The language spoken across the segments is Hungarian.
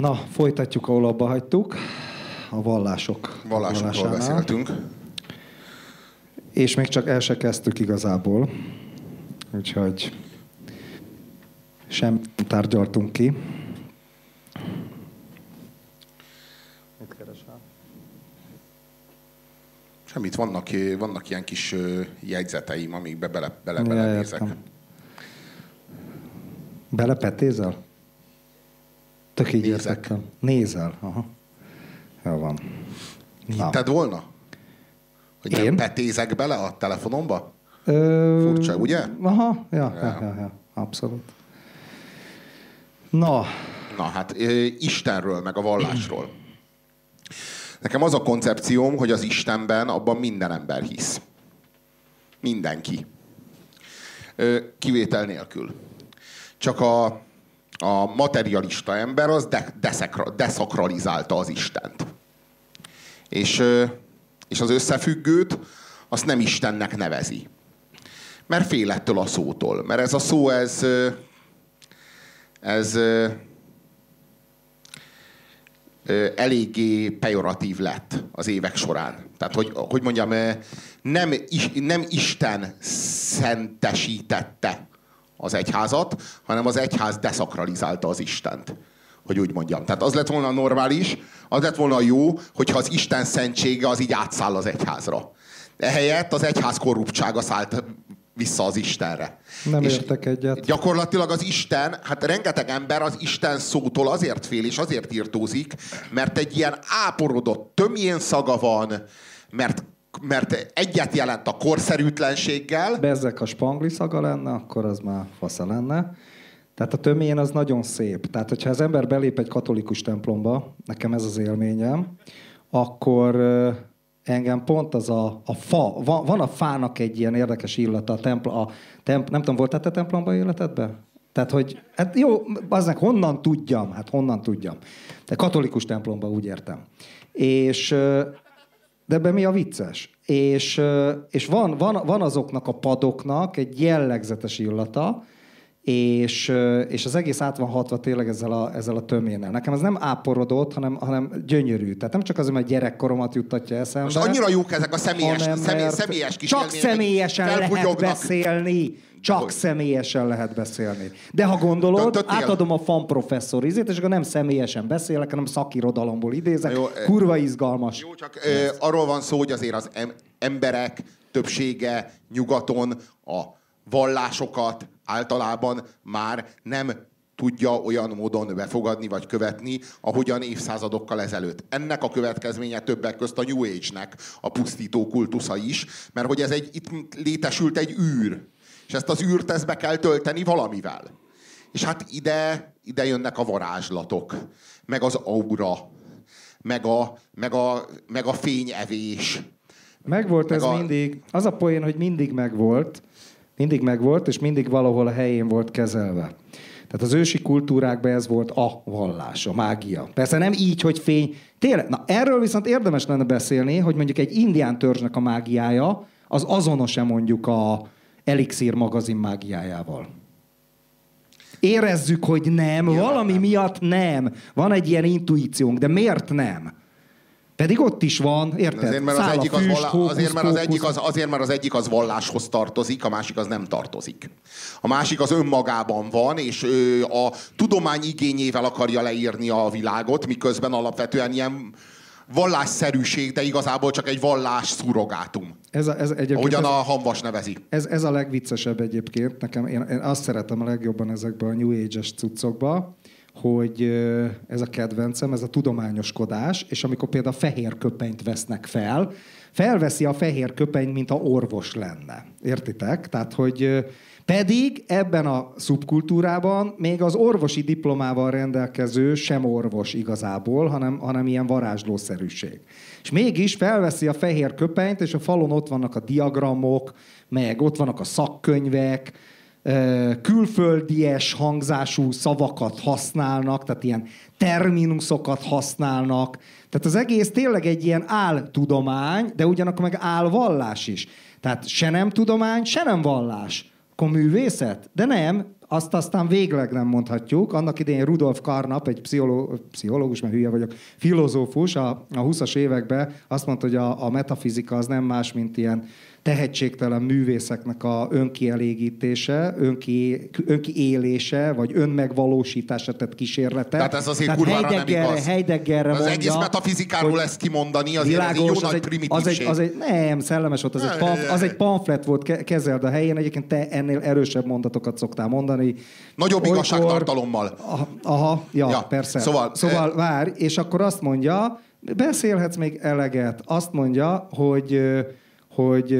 Na, folytatjuk, ahol abba hagytuk. A vallások. Vallásokról beszéltünk. És még csak el se kezdtük igazából. Úgyhogy sem tárgyaltunk ki. Mit keresel? Semmit, vannak, vannak ilyen kis jegyzeteim, amikbe bele, bele, Ja, bele nézek. értem. Belepetézel? Tök így Nézek. Nézel? Aha. Jó van. Hitted volna? Hogy nem Én? petézek bele a telefonomba? Ö... Furcsa, ugye? Aha, ja, ja, Ja. ja, abszolút. Na, Na hát, Istenről, meg a vallásról. Nekem az a koncepcióm, hogy az Istenben abban minden ember hisz. Mindenki. Kivétel nélkül. Csak a, a materialista ember az de, deszekra, deszakralizálta az Istent. És, és az összefüggőt azt nem Istennek nevezi. Mert fél ettől a szótól. Mert ez a szó, ez, ez eléggé pejoratív lett az évek során. Tehát, hogy, hogy mondjam, nem, nem Isten szentesítette az egyházat, hanem az egyház deszakralizálta az Istent. Hogy úgy mondjam. Tehát az lett volna normális, az lett volna jó, hogyha az Isten szentsége az így átszáll az egyházra. Ehelyett az egyház korruptsága szállt vissza az Istenre. Nem És értek egyet. Gyakorlatilag az Isten, hát rengeteg ember az Isten szótól azért fél és azért írtózik, mert egy ilyen áporodott tömjén szaga van, mert, mert egyet jelent a korszerűtlenséggel, bezzek a spangli szaga lenne, akkor az már fasza lenne. Tehát a tömén az nagyon szép. Tehát, hogyha az ember belép egy katolikus templomba, nekem ez az élményem, akkor engem pont az a, a fa, van, van a fának egy ilyen érdekes illata, a templ, a temp, nem tudom, voltál te templomba életedben? Tehát, hogy, hát jó, aznak honnan tudjam, hát honnan tudjam. De katolikus templomba úgy értem. És de ebben mi a vicces? És, és van, van, van azoknak a padoknak egy jellegzetes illata, és, és az egész át van hatva tényleg ezzel a, ezzel a töménnel. Nekem ez nem áporodott, hanem, hanem gyönyörű. Tehát nem csak azért, mert gyerekkoromat juttatja eszembe. most annyira jók ezek a személyes, személy, személyes kis Csak személyesen lehet beszélni. Csak Hogy? személyesen lehet beszélni. De ha gondolod, Döntöttél? átadom a fan professzor izét, és akkor nem személyesen beszélek, hanem szakirodalomból idézek. Jó, Kurva izgalmas. Jó, csak ö, arról van szó, hogy azért az em- emberek többsége nyugaton a vallásokat általában már nem tudja olyan módon befogadni vagy követni, ahogyan évszázadokkal ezelőtt. Ennek a következménye többek közt a New Age-nek a pusztító kultusza is, mert hogy ez egy, itt létesült egy űr, és ezt az űrt ezt be kell tölteni valamivel. És hát ide, ide jönnek a varázslatok, meg az aura, meg a, meg a, meg a fényevés. Megvolt Meg ez a- mindig. Az a poén, hogy mindig megvolt, mindig megvolt, és mindig valahol a helyén volt kezelve. Tehát az ősi kultúrákban ez volt a vallás, a mágia. Persze nem így, hogy fény. Tényleg, na erről viszont érdemes lenne beszélni, hogy mondjuk egy indián törzsnek a mágiája, az azonos-e mondjuk a Elixir magazin mágiájával. Érezzük, hogy nem, Nyilván valami nem. miatt nem. Van egy ilyen intuíciónk, de miért nem? Pedig ott is van, érted? Azért mert, az egyik az, füst, vallá, hókusz, azért, mert az egyik az, azért, mert az egyik az valláshoz tartozik, a másik az nem tartozik. A másik az önmagában van, és ő a tudomány igényével akarja leírni a világot, miközben alapvetően ilyen vallásszerűség, de igazából csak egy vallás szurrogátum. Ez, a, ez, egyébként Ahogyan ez, a hamvas nevezi. ez, ez, a legviccesebb egyébként. Nekem, én, én azt szeretem a legjobban ezekben a New Age-es cuccokba, hogy ez a kedvencem, ez a tudományoskodás, és amikor például fehér köpenyt vesznek fel, felveszi a fehér köpenyt, mint a orvos lenne. Értitek? Tehát, hogy pedig ebben a szubkultúrában még az orvosi diplomával rendelkező sem orvos igazából, hanem, hanem ilyen varázslószerűség. És mégis felveszi a fehér köpenyt, és a falon ott vannak a diagramok, meg ott vannak a szakkönyvek, külföldies hangzású szavakat használnak, tehát ilyen terminuszokat használnak. Tehát az egész tényleg egy ilyen áltudomány, de ugyanakkor meg álvallás is. Tehát se nem tudomány, se nem vallás. Akkor művészet? De nem. azt aztán végleg nem mondhatjuk. Annak idején Rudolf Karnap, egy pszicholó, pszichológus, mert hülye vagyok, filozófus a, a 20-as években azt mondta, hogy a, a metafizika az nem más, mint ilyen tehetségtelen művészeknek a önkielégítése, önki, önkiélése, vagy önmegvalósítása, tehát kísérlete. Tehát ez azért tehát kurvára nem igaz. Heideggerre az mondja, egész metafizikáról ezt kimondani, azért világos, ez egy jó az nagy egy. Az egy, az egy, nem, szellemes volt, az, egy, pamf, az egy pamflet volt, kezeld a helyén, egyébként te ennél erősebb mondatokat szoktál mondani. Nagyobb Olykor, igazságtartalommal. Aha, ja, ja, persze. Szóval, szóval várj, és akkor azt mondja, beszélhetsz még eleget, azt mondja, hogy hogy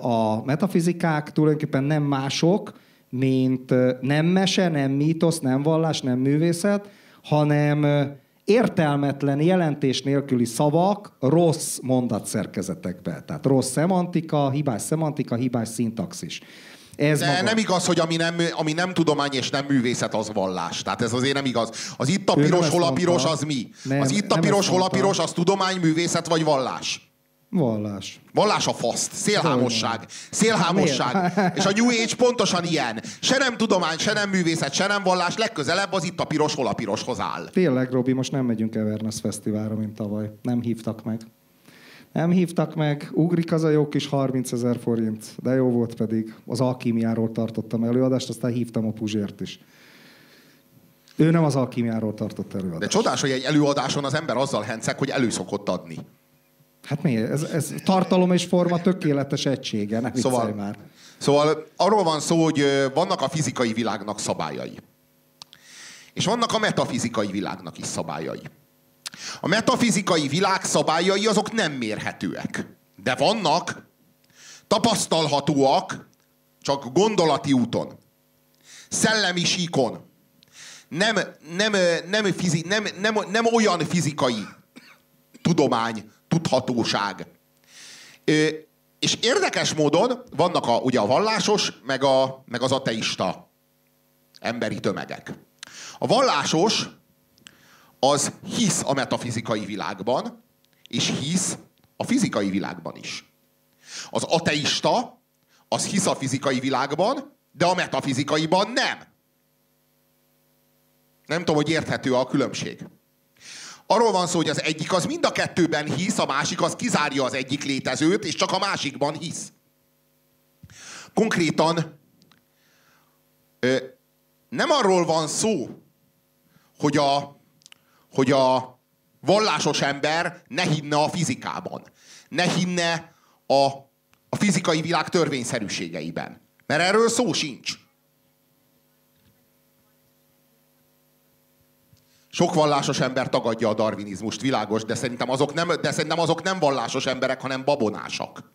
a metafizikák tulajdonképpen nem mások, mint nem mese, nem mítosz, nem vallás, nem művészet, hanem értelmetlen jelentés nélküli szavak rossz mondatszerkezetekbe. Tehát rossz szemantika, hibás szemantika, hibás szintaxis. Ez De maga. nem igaz, hogy ami nem, ami nem tudomány és nem művészet, az vallás. Tehát ez azért nem igaz. Az itt a piros, hol a piros, az mi? Nem, az itt a piros, hol a piros, az tudomány, művészet vagy vallás? Vallás. Vallás a faszt, szélhámosság. Szélhámosság. És a New Age pontosan ilyen. Se nem tudomány, se nem művészet, se nem vallás, legközelebb az itt a piros, hol a piroshoz áll. Tényleg, Robi, most nem megyünk Everness Fesztiválra, mint tavaly. Nem hívtak meg. Nem hívtak meg, ugrik az a jó kis 30 ezer forint, de jó volt pedig. Az alkímiáról tartottam előadást, aztán hívtam a Puzsért is. Ő nem az alkímiáról tartott előadást. De csodás, hogy egy előadáson az ember azzal henceg, hogy elő szokott adni. Hát mi? Ez, ez tartalom és forma tökéletes egysége, ne szóval, már. Szóval arról van szó, hogy vannak a fizikai világnak szabályai. És vannak a metafizikai világnak is szabályai. A metafizikai világ szabályai azok nem mérhetőek. De vannak, tapasztalhatóak, csak gondolati úton. Szellemi síkon. Nem, nem, nem, fizi, nem, nem, nem olyan fizikai tudomány, tudhatóság. És érdekes módon vannak a, ugye a vallásos, meg, a, meg az ateista emberi tömegek. A vallásos az hisz a metafizikai világban, és hisz a fizikai világban is. Az ateista az hisz a fizikai világban, de a metafizikaiban nem. Nem tudom, hogy érthető a különbség. Arról van szó, hogy az egyik az mind a kettőben hisz, a másik az kizárja az egyik létezőt, és csak a másikban hisz. Konkrétan ö, nem arról van szó, hogy a, hogy a vallásos ember ne hinne a fizikában. Ne hinne a, a fizikai világ törvényszerűségeiben. Mert erről szó sincs. Sok vallásos ember tagadja a darwinizmust, világos, de szerintem azok nem, de szerintem azok nem vallásos emberek, hanem babonásak.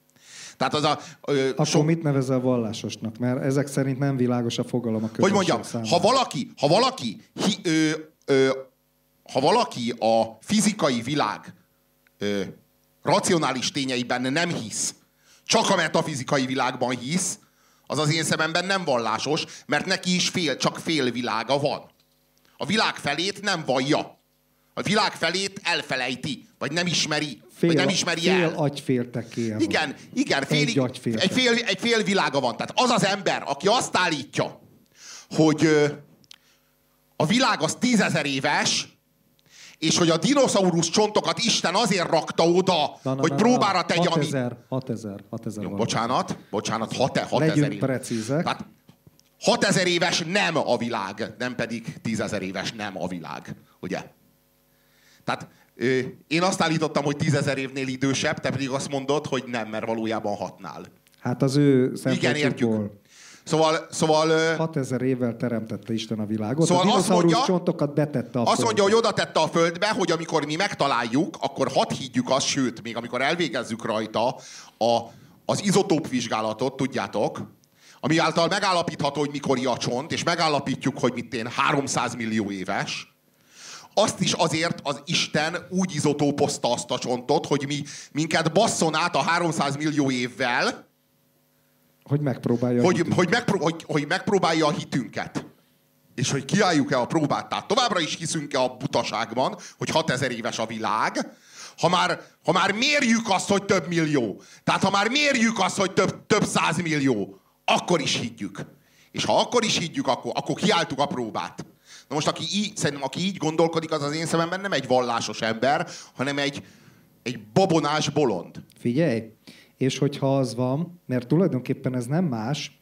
Tehát az a, ö, Akkor so... mit nevezel vallásosnak? Mert ezek szerint nem világos a fogalom a Hogy mondjam, számára. ha valaki, ha valaki, hi, ö, ö, ha valaki a fizikai világ ö, racionális tényeiben nem hisz, csak a metafizikai világban hisz, az az én szememben nem vallásos, mert neki is fél, csak fél világa van. A világ felét nem vallja. A világ felét elfelejti, vagy nem ismeri, fél, vagy nem ismeri fél el. agyféltekéje Igen, igen, fél, egy, egy, fél, egy fél világa van. Tehát az az ember, aki azt állítja, hogy a világ az tízezer éves, és hogy a dinoszaurusz csontokat Isten azért rakta oda, na, na, hogy na, próbára tegye, 6000, 6000, 6000. Jó, bocsánat, bocsánat, 6000 Legyünk precízek. Tehát 6000 éves nem a világ, nem pedig 10.000 éves nem a világ. Ugye? Tehát én azt állítottam, hogy 10.000 évnél idősebb, te pedig azt mondod, hogy nem, mert valójában hatnál. Hát az ő Igen, értjük. Szóval, szóval 6000 évvel teremtette Isten a világot. Szóval a azt mondja, csontokat betette a Azt mondja, hogy oda tette a földbe, hogy amikor mi megtaláljuk, akkor hadd higgyük azt, sőt, még amikor elvégezzük rajta a, az izotóp vizsgálatot, tudjátok, ami által megállapítható, hogy mikor a csont, és megállapítjuk, hogy mit én 300 millió éves, azt is azért az Isten úgy izotópozta azt a csontot, hogy mi minket basszon át a 300 millió évvel, hogy megpróbálja hogy, a hogy, megpró- hogy, hogy megpróbálja a hitünket. És hogy kiálljuk-e a próbát. Tehát továbbra is hiszünk-e a butaságban, hogy 6000 éves a világ, ha már, ha már mérjük azt, hogy több millió. Tehát ha már mérjük azt, hogy több, több százmillió, akkor is higgyük. És ha akkor is higgyük, akkor, akkor kiálltuk a próbát. Na most, aki így, szerintem aki így gondolkodik, az az én szememben nem egy vallásos ember, hanem egy, egy babonás bolond. Figyelj, és hogyha az van, mert tulajdonképpen ez nem más,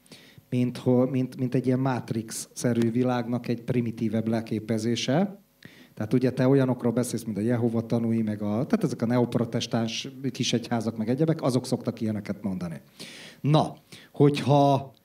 mint, mint, mint egy ilyen Matrix-szerű világnak egy primitívebb leképezése. Tehát ugye te olyanokról beszélsz, mint a Jehova tanúi, meg a, tehát ezek a neoprotestáns kisegyházak, meg egyebek, azok szoktak ilyeneket mondani. Na, hogyha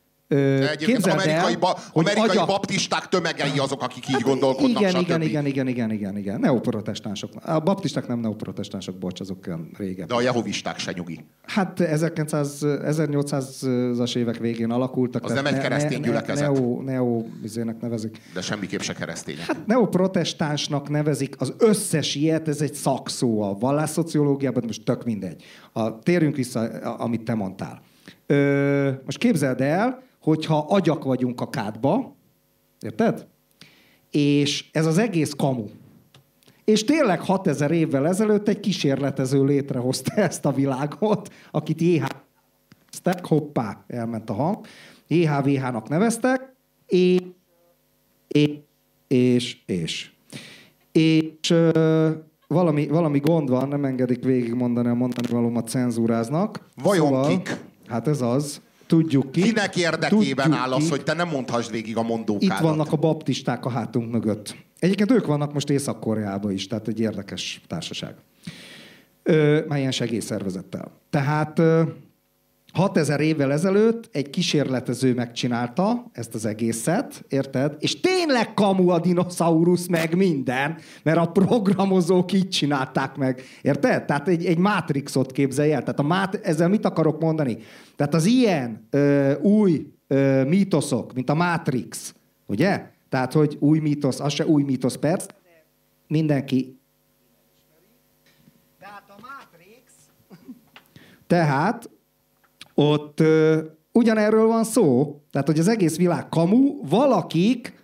Egyébként amerikai, ba, amerikai agya... baptisták tömegei azok, akik így hát gondolkodnak, igen, igen, igen, igen, igen, igen, igen. Neoprotestánsok. A baptisták nem neoprotestánsok, bocs, azok régen. De a jehovisták se nyugi. Hát 1900, 1800-as évek végén alakultak. Az nem egy keresztény ne, gyülekezet. Neo, neo izének nevezik. De semmiképp se keresztény. Hát neoprotestánsnak nevezik az összes ilyet, ez egy szakszó a vallásszociológiában, most tök mindegy. A, térjünk vissza, amit te mondtál. Ö, most képzeld el, hogyha agyak vagyunk a kádba, érted? És ez az egész kamu. És tényleg 6000 évvel ezelőtt egy kísérletező létrehozta ezt a világot, akit JHV-ztek, hoppá, elment a hang, JHVH-nak neveztek, és, és, és, és. És ö, valami, valami gond van, nem engedik végigmondani a mondani valómat cenzúráznak. Vajon szóval, kik? Hát ez az. Tudjuk ki. Kinek érdekében Tudjuk áll az, ki. hogy te nem mondhassd végig a mondókádat? Itt vannak a baptisták a hátunk mögött. Egyébként ők vannak most Észak-Koreában is, tehát egy érdekes társaság. Ö, már ilyen segélyszervezettel. Tehát ö, 6000 évvel ezelőtt egy kísérletező megcsinálta ezt az egészet, érted? És tényleg kamu a dinoszaurusz meg minden, mert a programozók így csinálták meg, érted? Tehát egy, egy Matrixot képzelj el. Tehát a mát, ezzel mit akarok mondani? Tehát az ilyen ö, új ö, mítoszok, mint a Matrix, ugye? Tehát, hogy új mítosz, az se új mítosz, perc, mindenki tehát a Matrix. Tehát ott ö, ugyanerről van szó, tehát hogy az egész világ kamu, valakik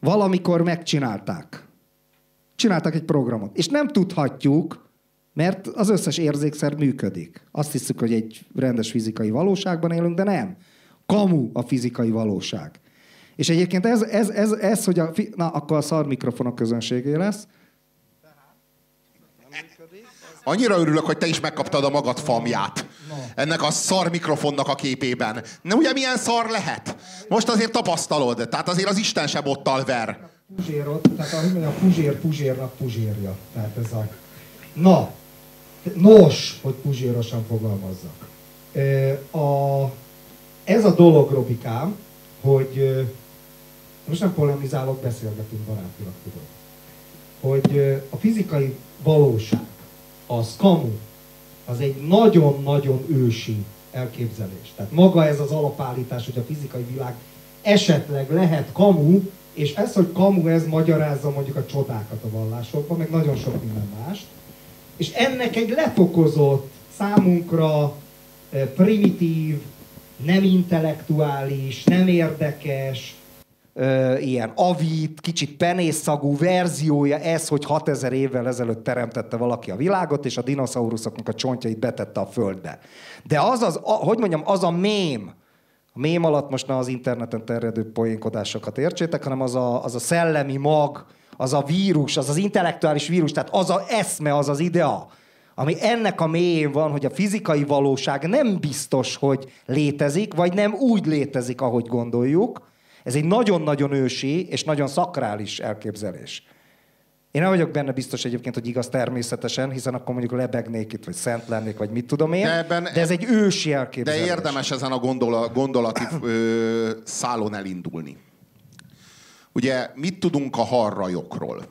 valamikor megcsinálták. Csináltak egy programot. És nem tudhatjuk, mert az összes érzékszer működik. Azt hiszük, hogy egy rendes fizikai valóságban élünk, de nem. Kamu a fizikai valóság. És egyébként ez, ez, ez, ez hogy a... Fi... Na, akkor a szar mikrofonok közönségé lesz. Annyira örülök, hogy te is megkaptad a magad famját. Ennek a szar mikrofonnak a képében. Na ugye milyen szar lehet? Most azért tapasztalod. Tehát azért az Isten sem ottal ver. Puzsérot, tehát ahogy mondjam, puzsér puzsérnak puzsérja. Tehát ez a... Na, nos, hogy puzsérosan fogalmazzak. A, ez a dolog, Robikám, hogy most nem polemizálok, beszélgetünk barátilag, tudod. Hogy a fizikai valóság, az kamu, az egy nagyon-nagyon ősi elképzelés. Tehát maga ez az alapállítás, hogy a fizikai világ esetleg lehet kamu, és ez, hogy kamu, ez magyarázza mondjuk a csodákat a vallásokban, meg nagyon sok minden mást. És ennek egy lefokozott, számunkra eh, primitív, nem intellektuális, nem érdekes, ö, ilyen avit, kicsit penészszagú verziója ez, hogy 6000 évvel ezelőtt teremtette valaki a világot, és a dinoszauruszoknak a csontjait betette a földbe. De az az, a, hogy mondjam, az a mém, a mém alatt most ne az interneten terjedő poénkodásokat értsétek, hanem az a, az a szellemi mag, az a vírus, az az intellektuális vírus, tehát az a eszme, az az idea, ami ennek a mélyén van, hogy a fizikai valóság nem biztos, hogy létezik, vagy nem úgy létezik, ahogy gondoljuk, ez egy nagyon-nagyon ősi és nagyon szakrális elképzelés. Én nem vagyok benne biztos egyébként, hogy igaz természetesen, hiszen akkor mondjuk lebegnék itt, vagy szent lennék, vagy mit tudom én, de, ebben, de ez egy ősi elképzelés. De érdemes ezen a gondola, gondolati ö, szálon elindulni. Ugye mit tudunk a harrajokról?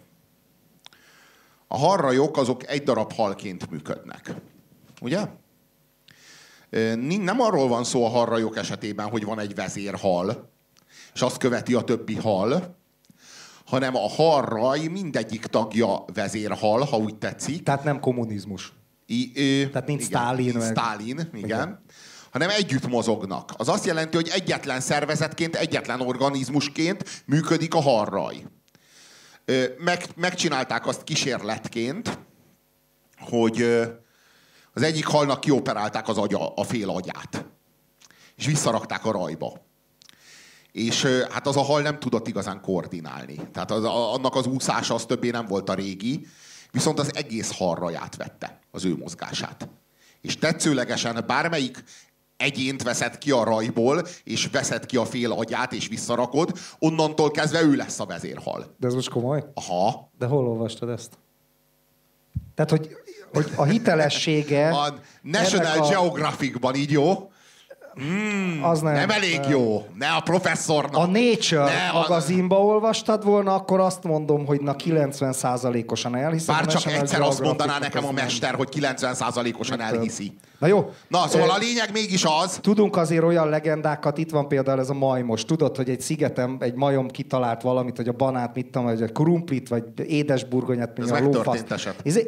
A harrajok azok egy darab halként működnek. Ugye? Nem arról van szó a harrajok esetében, hogy van egy vezérhal, és azt követi a többi hal, hanem a harraj mindegyik tagja vezérhal, ha úgy tetszik. Tehát nem kommunizmus. I, ö, Tehát nincs igen, Stalin. Nincs Stalin, igen. igen. Hanem együtt mozognak. Az azt jelenti, hogy egyetlen szervezetként, egyetlen organizmusként működik a harraj. Meg, megcsinálták azt kísérletként, hogy az egyik halnak kioperálták az agya, a fél agyát. És visszarakták a rajba és hát az a hal nem tudott igazán koordinálni. Tehát az, annak az úszása az többé nem volt a régi, viszont az egész halraját vette, az ő mozgását. És tetszőlegesen bármelyik egyént veszed ki a rajból, és veszed ki a fél agyát, és visszarakod, onnantól kezdve ő lesz a vezérhal. De ez most komoly? Aha. De hol olvastad ezt? Tehát, hogy, hogy a hitelessége... A National a... Geographic-ban, így jó? Mm, az nem, nem elég jó. Ne a professzornak. A Nature ne magazinba a... olvastad volna, akkor azt mondom, hogy na 90%-osan elhiszem. Bár csak egyszer azt mondaná nekem a mester, hogy 90%-osan elhiszi. Na jó. Na, szóval a lényeg mégis az... Tudunk azért olyan legendákat, itt van például ez a majmos. Tudod, hogy egy szigeten egy majom kitalált valamit, hogy a banát, mit tudom, vagy a krumplit, vagy édesburgonyát, mint a lófaszt. Ez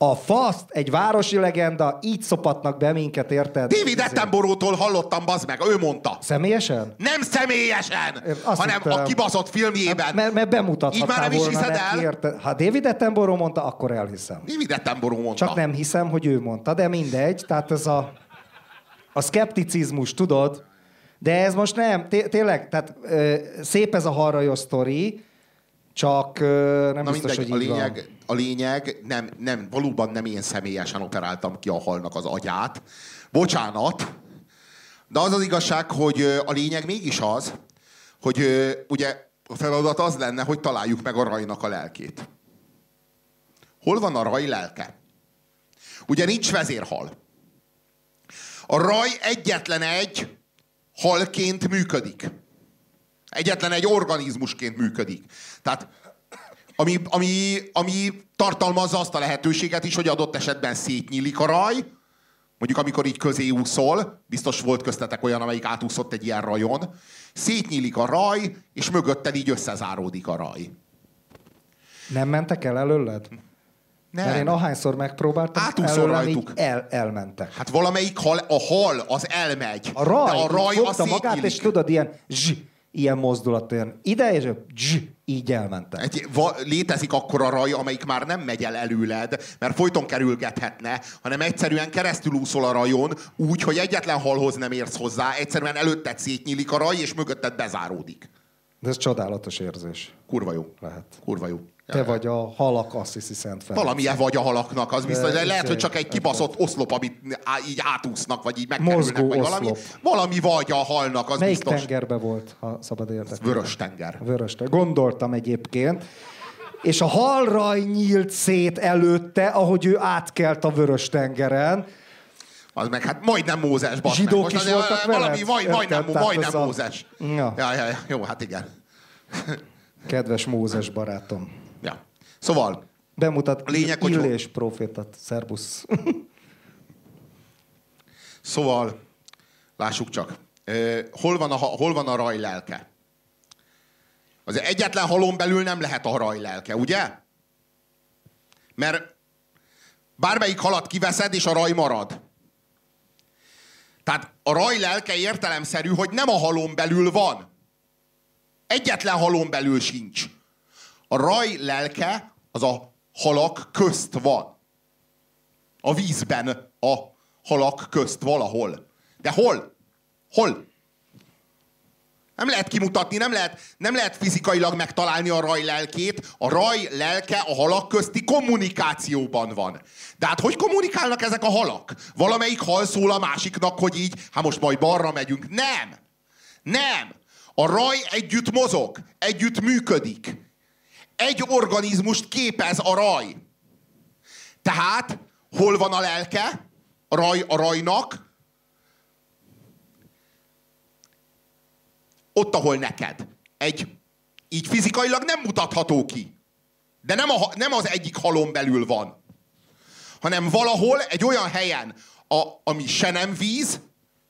a faszt, egy városi legenda, így szopatnak be minket, érted? David Attenborough-tól hallottam, bazd meg, ő mondta. Személyesen? Nem személyesen, Azt hanem hittem, a kibaszott filmjében. Mert, mert bemutathattál Így már nem is hiszed el? Érted? Ha David Attenborough mondta, akkor elhiszem. David Attenborough mondta. Csak nem hiszem, hogy ő mondta, de mindegy. Tehát ez a, a szkepticizmus, tudod? De ez most nem, tényleg, tehát szép ez a harrajos sztori, csak nem Na biztos, mindegy, hogy a lényeg, van. a lényeg nem, nem, valóban nem én személyesen operáltam ki a halnak az agyát. Bocsánat, de az az igazság, hogy a lényeg mégis az, hogy ugye a feladat az lenne, hogy találjuk meg a rajnak a lelkét. Hol van a raj lelke? Ugye nincs vezérhal. A raj egyetlen egy halként működik. Egyetlen egy organizmusként működik. Tehát ami, ami, ami tartalmazza azt a lehetőséget is, hogy adott esetben szétnyílik a raj, mondjuk amikor így közé úszol, biztos volt köztetek olyan, amelyik átúszott egy ilyen rajon, szétnyílik a raj, és mögötted így összezáródik a raj. Nem mentek el előled? Nem. Mert én ahányszor megpróbáltam, Átúszol rajtuk. El, elmentek. Hát valamelyik hal, a hal az elmegy. A raj, de a raj az magát, és tudod, ilyen zs, ilyen mozdulat, olyan ide, és zs, így elmentem. Egy, va, létezik akkor a raj, amelyik már nem megy el előled, mert folyton kerülgethetne, hanem egyszerűen keresztül úszol a rajon, úgy, hogy egyetlen halhoz nem érsz hozzá, egyszerűen előtted szétnyílik a raj, és mögötted bezáródik. De ez csodálatos érzés. Kurva jó. Lehet. Kurva jó. Te vagy a halak Assisi Szent Ferenc. Valamilyen vagy a halaknak, az biztos. De lehet, hogy csak egy kibaszott oszlop, amit így átúsznak, vagy így megkerülnek, vagy valami. Valami vagy a halnak, az Melyik biztos. tengerbe volt, ha szabad érdeklődni? Vörös tenger. Vörös tenger. Gondoltam egyébként. És a halraj nyílt szét előtte, ahogy ő átkelt a Vörös tengeren. Az meg hát majdnem Mózes, basz Zsidók meg. Most is voltak valami, majd, majdnem, majdnem Mózes. Ja. Ja, ja, jó, hát igen. Kedves Mózes barátom. Szóval... Bemutat a lényeg, hogy Illés hogy... profétat. Szerbusz. szóval, lássuk csak. hol, van a, hol van a raj lelke? Az egyetlen halom belül nem lehet a raj lelke, ugye? Mert bármelyik halat kiveszed, és a raj marad. Tehát a raj lelke értelemszerű, hogy nem a halom belül van. Egyetlen halom belül sincs. A raj lelke az a halak közt van. A vízben a halak közt valahol. De hol? Hol? Nem lehet kimutatni, nem lehet, nem lehet fizikailag megtalálni a raj lelkét. A raj lelke a halak közti kommunikációban van. De hát hogy kommunikálnak ezek a halak? Valamelyik hal szól a másiknak, hogy így, hát most majd balra megyünk. Nem! Nem! A raj együtt mozog, együtt működik egy organizmust képez a raj. Tehát hol van a lelke a, raj, a rajnak? Ott, ahol neked. Egy, így fizikailag nem mutatható ki. De nem, a, nem az egyik halom belül van. Hanem valahol egy olyan helyen, a, ami se nem víz,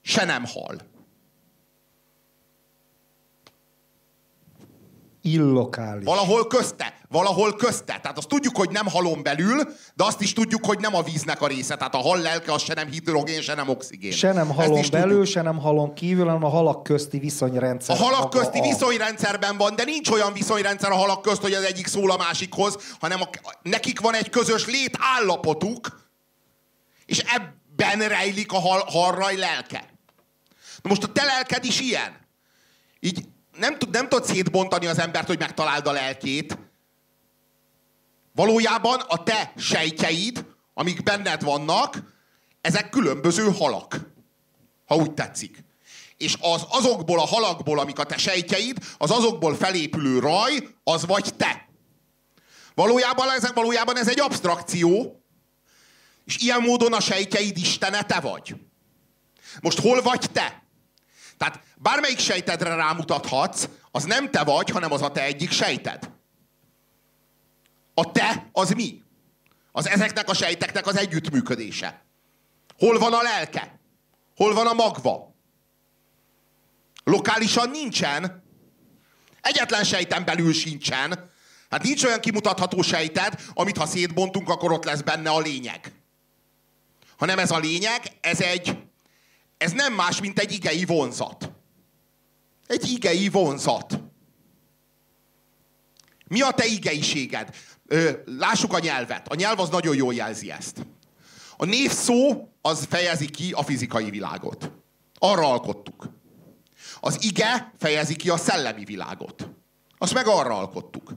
se nem hal. Illokális. Valahol közte, valahol közte. Tehát azt tudjuk, hogy nem halom belül, de azt is tudjuk, hogy nem a víznek a része. Tehát a hal lelke az se nem hidrogén, se nem oxigén. Se nem halom belül, tudjuk. se nem halom kívül, hanem a halak közti viszonyrendszer. A halak közti a, viszonyrendszerben van, de nincs olyan viszonyrendszer a halak közt, hogy az egyik szól a másikhoz, hanem a, nekik van egy közös létállapotuk, és ebben rejlik a hal, halraj lelke. Na most a te lelked is ilyen. Így nem, tud, nem tudod szétbontani az embert, hogy megtaláld a lelkét. Valójában a te sejtjeid, amik benned vannak, ezek különböző halak. Ha úgy tetszik. És az azokból a halakból, amik a te sejtjeid, az azokból felépülő raj, az vagy te. Valójában ez, valójában ez egy abstrakció, és ilyen módon a sejtjeid istene te vagy. Most hol vagy te? Tehát bármelyik sejtedre rámutathatsz, az nem te vagy, hanem az a te egyik sejted. A te az mi? Az ezeknek a sejteknek az együttműködése. Hol van a lelke? Hol van a magva? Lokálisan nincsen. Egyetlen sejten belül sincsen. Hát nincs olyan kimutatható sejted, amit ha szétbontunk, akkor ott lesz benne a lényeg. Hanem ez a lényeg, ez egy, ez nem más, mint egy igei vonzat. Egy igei vonzat. Mi a te igeiséged? Lássuk a nyelvet. A nyelv az nagyon jól jelzi ezt. A névszó az fejezi ki a fizikai világot. Arra alkottuk. Az ige fejezi ki a szellemi világot. Azt meg arra alkottuk.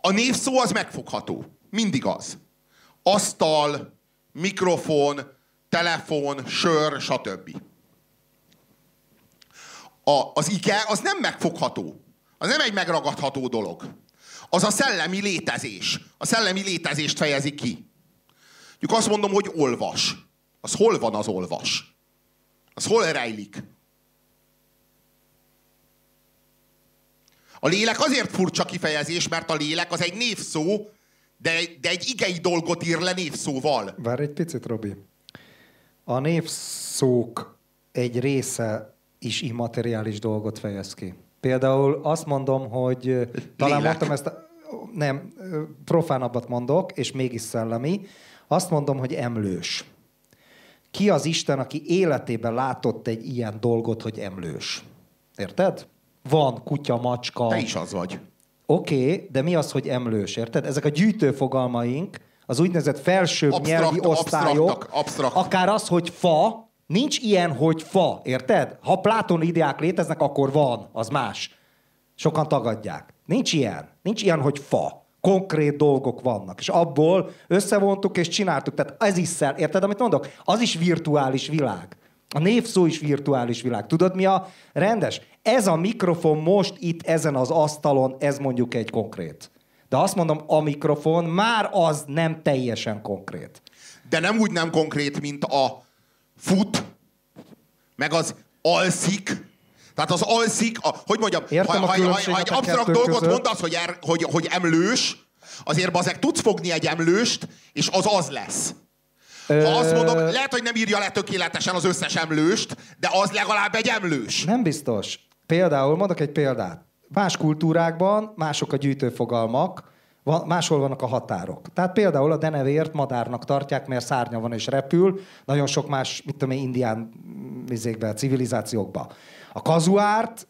A névszó az megfogható. Mindig az. Asztal, mikrofon, telefon, sör, stb. A, az ige az nem megfogható. Az nem egy megragadható dolog. Az a szellemi létezés. A szellemi létezést fejezi ki. Mondjuk azt mondom, hogy olvas. Az hol van az olvas? Az hol rejlik? A lélek azért furcsa kifejezés, mert a lélek az egy névszó, de, de egy igei dolgot ír le névszóval. Várj egy picit, Robi. A névszók egy része is immateriális dolgot fejez ki. Például azt mondom, hogy talán Lélek. mondtam ezt, nem, profánabbat mondok, és mégis szellemi. Azt mondom, hogy emlős. Ki az Isten, aki életében látott egy ilyen dolgot, hogy emlős? Érted? Van kutya, macska. Te is az vagy. Oké, okay, de mi az, hogy emlős, érted? Ezek a gyűjtőfogalmaink, az úgynevezett felsőbb Absztrakt- nyelvi osztályok, absztraktak, absztrakt. akár az, hogy fa, nincs ilyen, hogy fa, érted? Ha Pláton ideák léteznek, akkor van, az más. Sokan tagadják. Nincs ilyen. Nincs ilyen, hogy fa. Konkrét dolgok vannak. És abból összevontuk és csináltuk. Tehát ez is szel, érted, amit mondok? Az is virtuális világ. A névszó is virtuális világ. Tudod, mi a rendes? Ez a mikrofon most itt ezen az asztalon, ez mondjuk egy konkrét. De azt mondom, a mikrofon már az nem teljesen konkrét. De nem úgy nem konkrét, mint a fut, meg az alszik. Tehát az alszik, a, hogy mondjam, Értem ha, ha, ha, ha egy absztrakt dolgot között. mondasz, hogy, er, hogy, hogy emlős, azért bazeg tudsz fogni egy emlőst, és az az lesz. Ha azt mondom, lehet, hogy nem írja le tökéletesen az összes emlőst, de az legalább egy emlős. Nem biztos. Például, mondok egy példát. Más kultúrákban mások a gyűjtőfogalmak, van, máshol vannak a határok. Tehát például a denevért madárnak tartják, mert szárnya van és repül, nagyon sok más, mit tudom én, indián vizékben, civilizációkban. A kazuárt,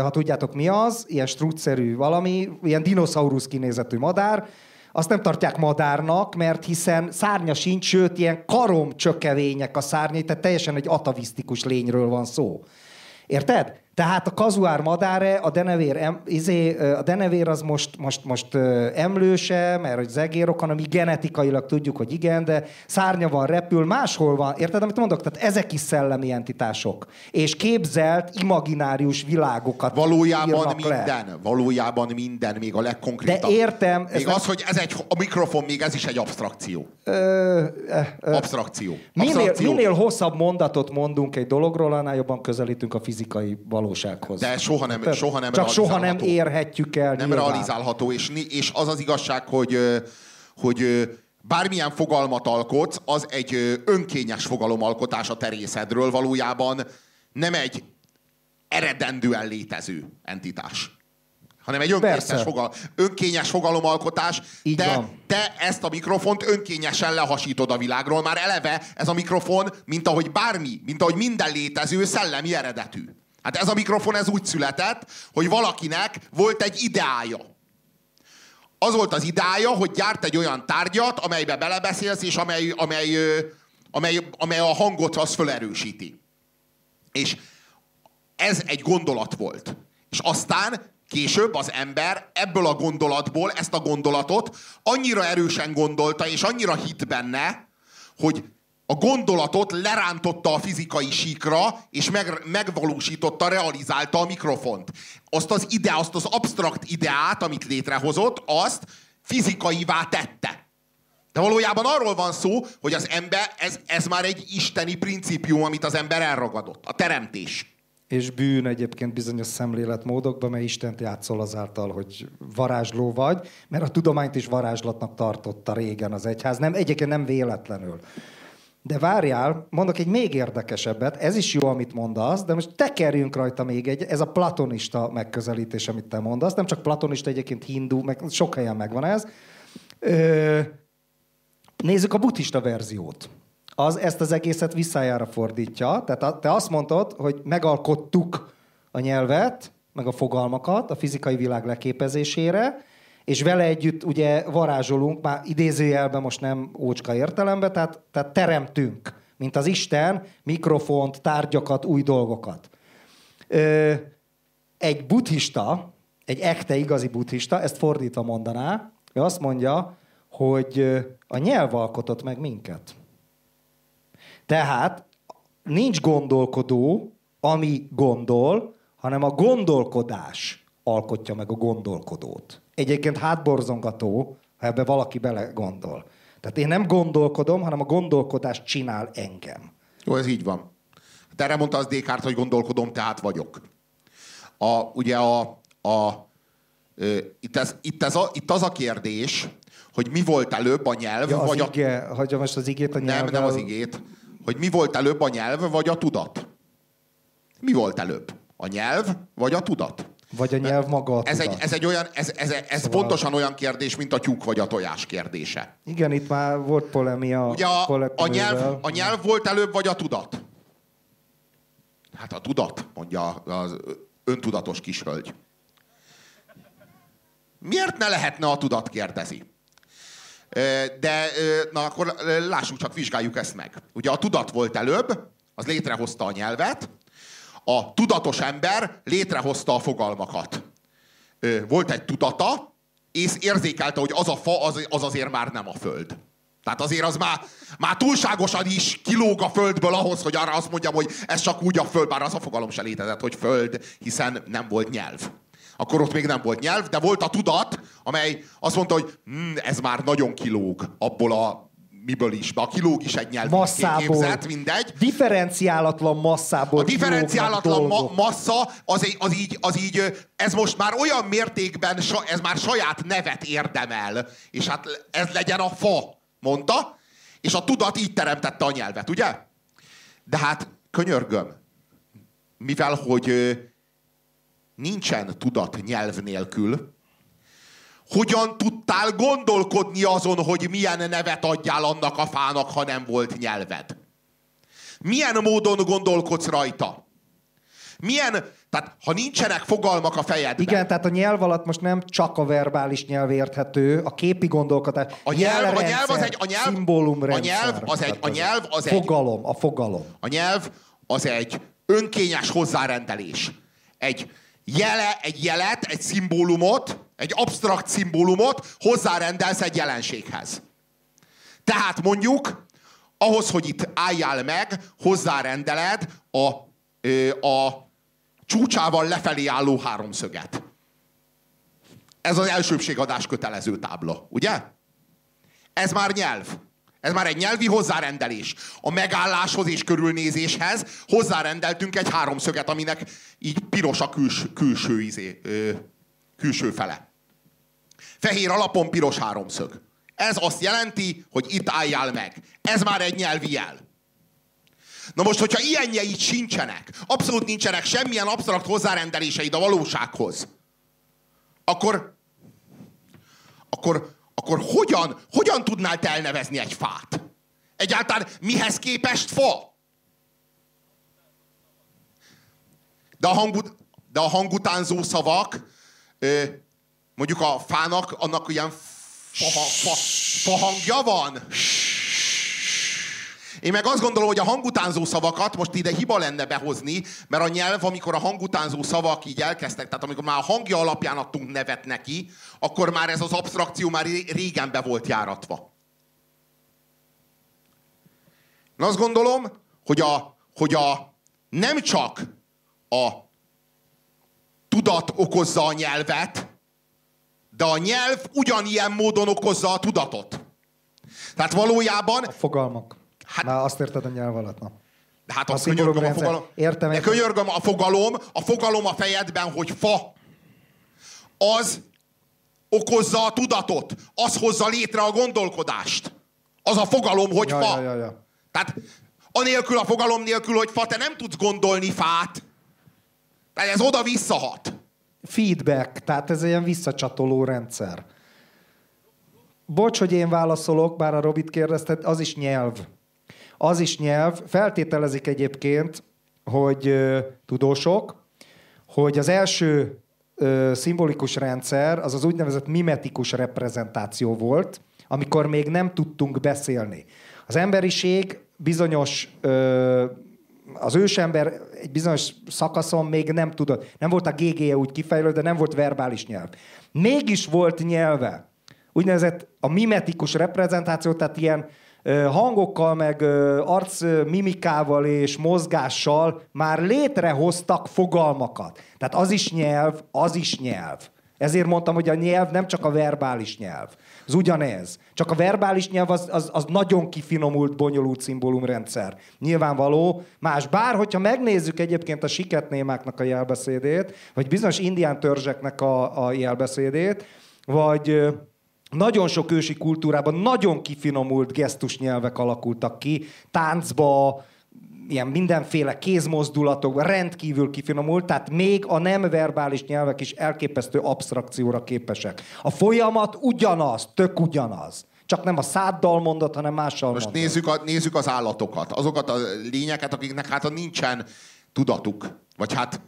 ha tudjátok mi az, ilyen strucszerű valami, ilyen dinoszaurusz kinézetű madár, azt nem tartják madárnak, mert hiszen szárnya sincs, sőt, ilyen karomcsökevények a szárnyai, tehát teljesen egy atavisztikus lényről van szó. Érted? Tehát a kazuár madáre, a denevér, em, izé, a denevér az most, most, most emlőse, mert hogy zegérok, ami genetikailag tudjuk, hogy igen, de szárnya van, repül, máshol van. Érted, amit mondok? Tehát ezek is szellemi entitások. És képzelt, imaginárius világokat Valójában írnak le. minden, valójában minden, még a legkonkrétabb. De értem, ez Még nem- az, hogy ez egy, a mikrofon, még ez is egy abstrakció. Ö, ö, ö, Abstrakció. Minél, Abstrakció. minél hosszabb mondatot mondunk egy dologról, annál jobban közelítünk a fizikai valósághoz. De soha nem, Tehát soha nem Csak soha nem érhetjük el. Nem nyilván. realizálható, és, és az az igazság, hogy, hogy bármilyen fogalmat alkotsz, az egy önkényes fogalomalkotás a terészedről, valójában nem egy eredendően létező entitás hanem egy önkényes, Persze. fogal, önkényes fogalomalkotás. Így te, van. te ezt a mikrofont önkényesen lehasítod a világról. Már eleve ez a mikrofon, mint ahogy bármi, mint ahogy minden létező szellemi eredetű. Hát ez a mikrofon ez úgy született, hogy valakinek volt egy ideája. Az volt az ideája, hogy gyárt egy olyan tárgyat, amelybe belebeszélsz, és amely, amely, amely, amely a hangot az fölerősíti. És ez egy gondolat volt. És aztán később az ember ebből a gondolatból ezt a gondolatot annyira erősen gondolta, és annyira hit benne, hogy a gondolatot lerántotta a fizikai síkra, és meg, megvalósította, realizálta a mikrofont. Azt az ide, azt az absztrakt ideát, amit létrehozott, azt fizikaivá tette. De valójában arról van szó, hogy az ember, ez, ez már egy isteni principium, amit az ember elragadott. A teremtés. És bűn egyébként bizonyos szemléletmódokban, mert Istent játszol azáltal, hogy varázsló vagy, mert a tudományt is varázslatnak tartotta régen az egyház. Nem, egyébként nem véletlenül. De várjál, mondok egy még érdekesebbet, ez is jó, amit mondasz, de most tekerjünk rajta még egy, ez a platonista megközelítés, amit te mondasz, nem csak platonista, egyébként hindu, meg sok helyen megvan ez. Ö, nézzük a buddhista verziót. Az ezt az egészet visszájára fordítja, tehát te azt mondtad, hogy megalkottuk a nyelvet, meg a fogalmakat a fizikai világ leképezésére, és vele együtt ugye varázsolunk, már idézőjelben most nem ócska értelemben, tehát, tehát teremtünk, mint az Isten, mikrofont, tárgyakat, új dolgokat. Ö, egy buddhista, egy ekte igazi buddhista, ezt fordítva mondaná, ő azt mondja, hogy a nyelv alkotott meg minket. Tehát nincs gondolkodó, ami gondol, hanem a gondolkodás alkotja meg a gondolkodót egyébként hátborzongató, ha ebbe valaki bele gondol. Tehát én nem gondolkodom, hanem a gondolkodás csinál engem. Jó, ez így van. Te erre mondta az Descartes, hogy gondolkodom, tehát vagyok. A, ugye a, a, ö, itt, ez, itt, ez a, itt az a kérdés, hogy mi volt előbb a nyelv, ja, az vagy ige, a... Hagyja most az igét a nyelvvel... Nem, nem az igét. Hogy mi volt előbb a nyelv, vagy a tudat? Mi volt előbb? A nyelv, vagy a tudat? Vagy a nyelv maga a ez egy, ez egy olyan, ez, ez, ez szóval... pontosan olyan kérdés, mint a tyúk vagy a tojás kérdése. Igen, itt már volt polemia. Ugye a, a, nyelv, a nyelv volt előbb, vagy a tudat? Hát a tudat, mondja az öntudatos kishölgy. Miért ne lehetne a tudat, kérdezi. De na akkor lássuk csak, vizsgáljuk ezt meg. Ugye a tudat volt előbb, az létrehozta a nyelvet, a tudatos ember létrehozta a fogalmakat. Volt egy tudata, és érzékelte, hogy az a fa az, az azért már nem a föld. Tehát azért az már, már túlságosan is kilóg a földből ahhoz, hogy arra azt mondjam, hogy ez csak úgy a föld, bár az a fogalom se létezett, hogy föld, hiszen nem volt nyelv. Akkor ott még nem volt nyelv, de volt a tudat, amely azt mondta, hogy hm, ez már nagyon kilóg abból a miből is, de a kilóg is egy nyelv képzett, mindegy. Differenciálatlan masszából A differenciálatlan ma- massza az, egy, az, így, az így, ez most már olyan mértékben, ez már saját nevet érdemel, és hát ez legyen a fa, mondta, és a tudat így teremtette a nyelvet, ugye? De hát könyörgöm, mivel hogy nincsen tudat nyelv nélkül, hogyan tudtál gondolkodni azon, hogy milyen nevet adjál annak a fának, ha nem volt nyelved? Milyen módon gondolkodsz rajta? Milyen, tehát ha nincsenek fogalmak a fejedben. Igen, tehát a nyelv alatt most nem csak a verbális nyelv érthető, a képi gondolkodás. A nyelv, a nyelv az egy, a nyelv, a nyelv az egy, a nyelv az egy, fogalom, a fogalom. A nyelv az egy önkényes hozzárendelés. Egy jele, egy jelet, egy szimbólumot, egy absztrakt szimbólumot hozzárendelsz egy jelenséghez. Tehát mondjuk, ahhoz, hogy itt álljál meg, hozzárendeled a, a csúcsával lefelé álló háromszöget. Ez az elsőbségadás kötelező tábla, ugye? Ez már nyelv. Ez már egy nyelvi hozzárendelés. A megálláshoz és körülnézéshez hozzárendeltünk egy háromszöget, aminek így piros a küls, külső, izé, ö, külső fele. Fehér alapon piros háromszög. Ez azt jelenti, hogy itt álljál meg. Ez már egy nyelvi jel. Na most, hogyha ilyenjeid sincsenek, abszolút nincsenek semmilyen absztrakt hozzárendeléseid a valósághoz, akkor, akkor, akkor hogyan, hogyan tudnál te elnevezni egy fát? Egyáltalán mihez képest fa? De a, hangut, de a hangutánzó szavak, mondjuk a fának, annak ilyen fa, fa, fa hangja van. Én meg azt gondolom, hogy a hangutánzó szavakat most ide hiba lenne behozni, mert a nyelv, amikor a hangutánzó szavak így elkezdtek, tehát amikor már a hangja alapján adtunk nevet neki, akkor már ez az abstrakció már régen be volt járatva. Én azt gondolom, hogy a, hogy a nem csak a tudat okozza a nyelvet, de a nyelv ugyanilyen módon okozza a tudatot. Tehát valójában... A fogalmak. Hát, Már azt érted a nyelv alatt, na. De hát a azt könyörgöm a fogalom. Értem, de könyörgöm a fogalom, a fogalom a fejedben, hogy fa. Az okozza a tudatot. Az hozza létre a gondolkodást. Az a fogalom, hogy ja, fa. Ja, ja, ja. Tehát anélkül a fogalom nélkül, hogy fa, te nem tudsz gondolni fát. Tehát ez oda visszahat. Feedback, tehát ez ilyen visszacsatoló rendszer. Bocs, hogy én válaszolok, bár a Robit kérdezted, az is nyelv. Az is nyelv. Feltételezik egyébként, hogy ö, tudósok, hogy az első ö, szimbolikus rendszer az az úgynevezett mimetikus reprezentáció volt, amikor még nem tudtunk beszélni. Az emberiség bizonyos ö, az ősember egy bizonyos szakaszon még nem tudott, nem volt a GGE úgy kifejlődő, de nem volt verbális nyelv. Mégis volt nyelve. Úgynevezett a mimetikus reprezentáció, tehát ilyen hangokkal, meg arc mimikával és mozgással már létrehoztak fogalmakat. Tehát az is nyelv, az is nyelv. Ezért mondtam, hogy a nyelv nem csak a verbális nyelv. Az ugyanez. Csak a verbális nyelv az, az, az nagyon kifinomult, bonyolult szimbólumrendszer. Nyilvánvaló. Más. Bár, hogyha megnézzük egyébként a siketnémáknak a jelbeszédét, vagy bizonyos indián törzseknek a, a jelbeszédét, vagy nagyon sok ősi kultúrában nagyon kifinomult gesztusnyelvek alakultak ki, táncba, ilyen mindenféle kézmozdulatok, rendkívül kifinomult, tehát még a nem verbális nyelvek is elképesztő abstrakcióra képesek. A folyamat ugyanaz, tök ugyanaz. Csak nem a száddal mondott, hanem mással Most mondott. nézzük, a, nézzük az állatokat, azokat a lényeket, akiknek hát nincsen tudatuk. Vagy hát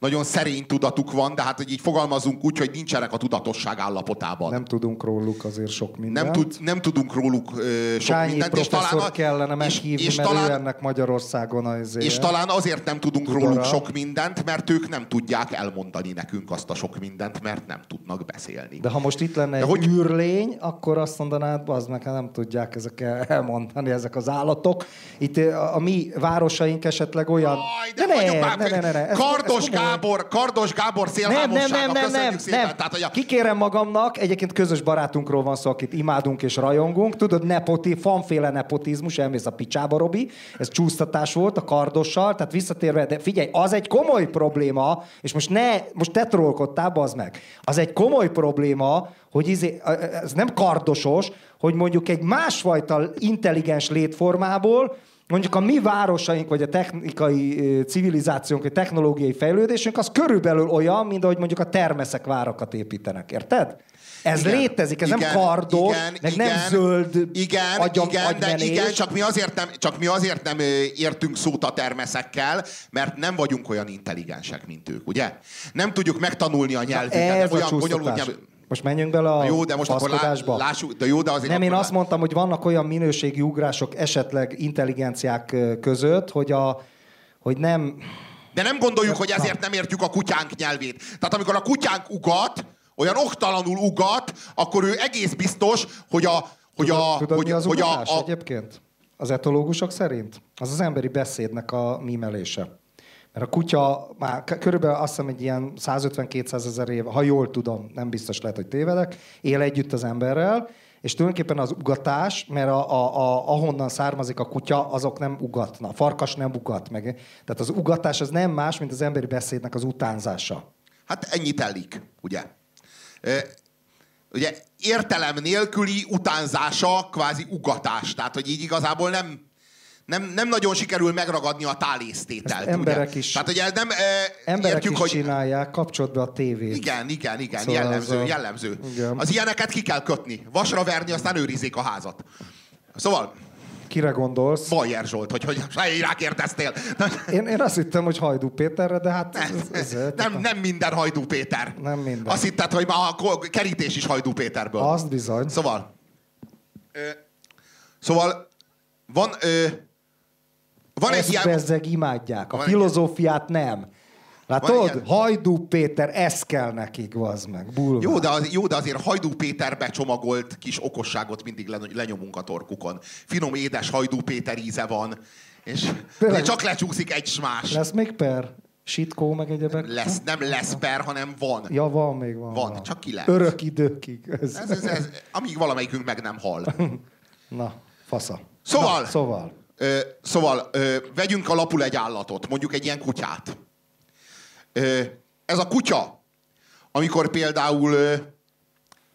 nagyon szerény tudatuk van, de hát hogy így fogalmazunk úgy, hogy nincsenek a tudatosság állapotában. Nem tudunk róluk azért sok mindent. Nem, tud, nem tudunk róluk ö, sok Sányi mindent. és talán a, kellene meghívni, és, és mert talán, ennek Magyarországon az És talán azért nem tudunk Tudora. róluk sok mindent, mert ők nem tudják elmondani nekünk azt a sok mindent, mert nem tudnak beszélni. De ha most itt lenne de egy hogy... űrlény, akkor azt mondanád, az meg nem tudják ezek elmondani, ezek az állatok. Itt a, a mi városaink esetleg olyan... Aj, de, ne, ne, ne, ne, ne, ne. Kardos ez, Gábor, Kardos Gábor szélhámossága, nem, nem, nem, nem, nem, szépen. Nem. Tehát, hogy a... Kikérem magamnak, egyébként közös barátunkról van szó, akit imádunk és rajongunk. Tudod, nepoti, fanféle nepotizmus, elmész a picsába, Robi. Ez csúsztatás volt a kardossal, tehát visszatérve, de figyelj, az egy komoly probléma, és most ne, most te trollkodtál, az meg. Az egy komoly probléma, hogy izé, ez nem kardosos, hogy mondjuk egy másfajta intelligens létformából mondjuk a mi városaink, vagy a technikai civilizációnk, vagy technológiai fejlődésünk, az körülbelül olyan, mint ahogy mondjuk a termeszek várakat építenek. Érted? Ez igen, létezik, ez igen, nem kardos, igen, meg igen, nem zöld igen, agyam, igen, de igen, csak mi, azért nem, csak mi azért nem értünk szót a termeszekkel, mert nem vagyunk olyan intelligensek, mint ők, ugye? Nem tudjuk megtanulni a nyelvüket. olyan bonyolult nyelv... Most menjünk bele a jó, de most akkor lássuk, de jó, de azért Nem, én azt mondtam, hogy vannak olyan minőségi ugrások esetleg intelligenciák között, hogy, a, hogy nem... De nem gondoljuk, hogy ezért nem értjük a kutyánk nyelvét. Tehát amikor a kutyánk ugat, olyan oktalanul ugat, akkor ő egész biztos, hogy a... Hogy tudod, a, tudod, hogy, mi az hogy a, a, egyébként? Az etológusok szerint? Az az emberi beszédnek a mimelése. Mert a kutya már körülbelül azt hiszem egy ilyen 150-200 ezer éve, ha jól tudom, nem biztos lehet, hogy tévedek, él együtt az emberrel, és tulajdonképpen az ugatás, mert a, a, a, ahonnan származik a kutya, azok nem ugatna. A farkas nem ugat meg. Tehát az ugatás az nem más, mint az emberi beszédnek az utánzása. Hát ennyit telik, ugye? E, ugye értelem nélküli utánzása kvázi ugatás. Tehát, hogy így igazából nem, nem, nem nagyon sikerül megragadni a tálésztételt. Ezt emberek ugye? is, Tehát, ugye nem, e, emberek értjük, is hogy... csinálják, kapcsolat be a tévét. Igen, igen, igen, szóval jellemző, a... jellemző. Igen. Az ilyeneket ki kell kötni. Vasra verni, aztán őrizzék a házat. Szóval, Kire gondolsz? Bajer Zsolt, hogy, hogy rákérdeztél. Én, én azt hittem, hogy Hajdú Péterre, de hát... Ez, ez, nem, nem minden Hajdú Péter. Nem minden. Azt hitted, hogy már a kerítés is Hajdú Péterből. Azt bizony. Szóval... Ö, szóval van, ö, van egy ilyen... bezzeg imádják. A Van egy- filozófiát nem. Van Látod? ilyen- Hajdú Péter, ez kell nekik, az meg. Bulvár. Jó de, az, jó, de azért Hajdú Péter becsomagolt kis okosságot mindig len- lenyomunk a torkukon. Finom, édes Hajdú Péter íze van, és Tényleg? csak lecsúszik egy smás. Lesz még per? Sitkó meg egyebek? Lesz, nem lesz per, hanem van. Ja, van még, van. Van, csak ki lehet. Örök időkig. Ez. Ez, ez, ez, amíg valamelyikünk meg nem hal. Na, fasza. Szóval- Na, szóval. Ö, szóval ö, vegyünk alapul egy állatot, mondjuk egy ilyen kutyát. Ö, ez a kutya, amikor például ö,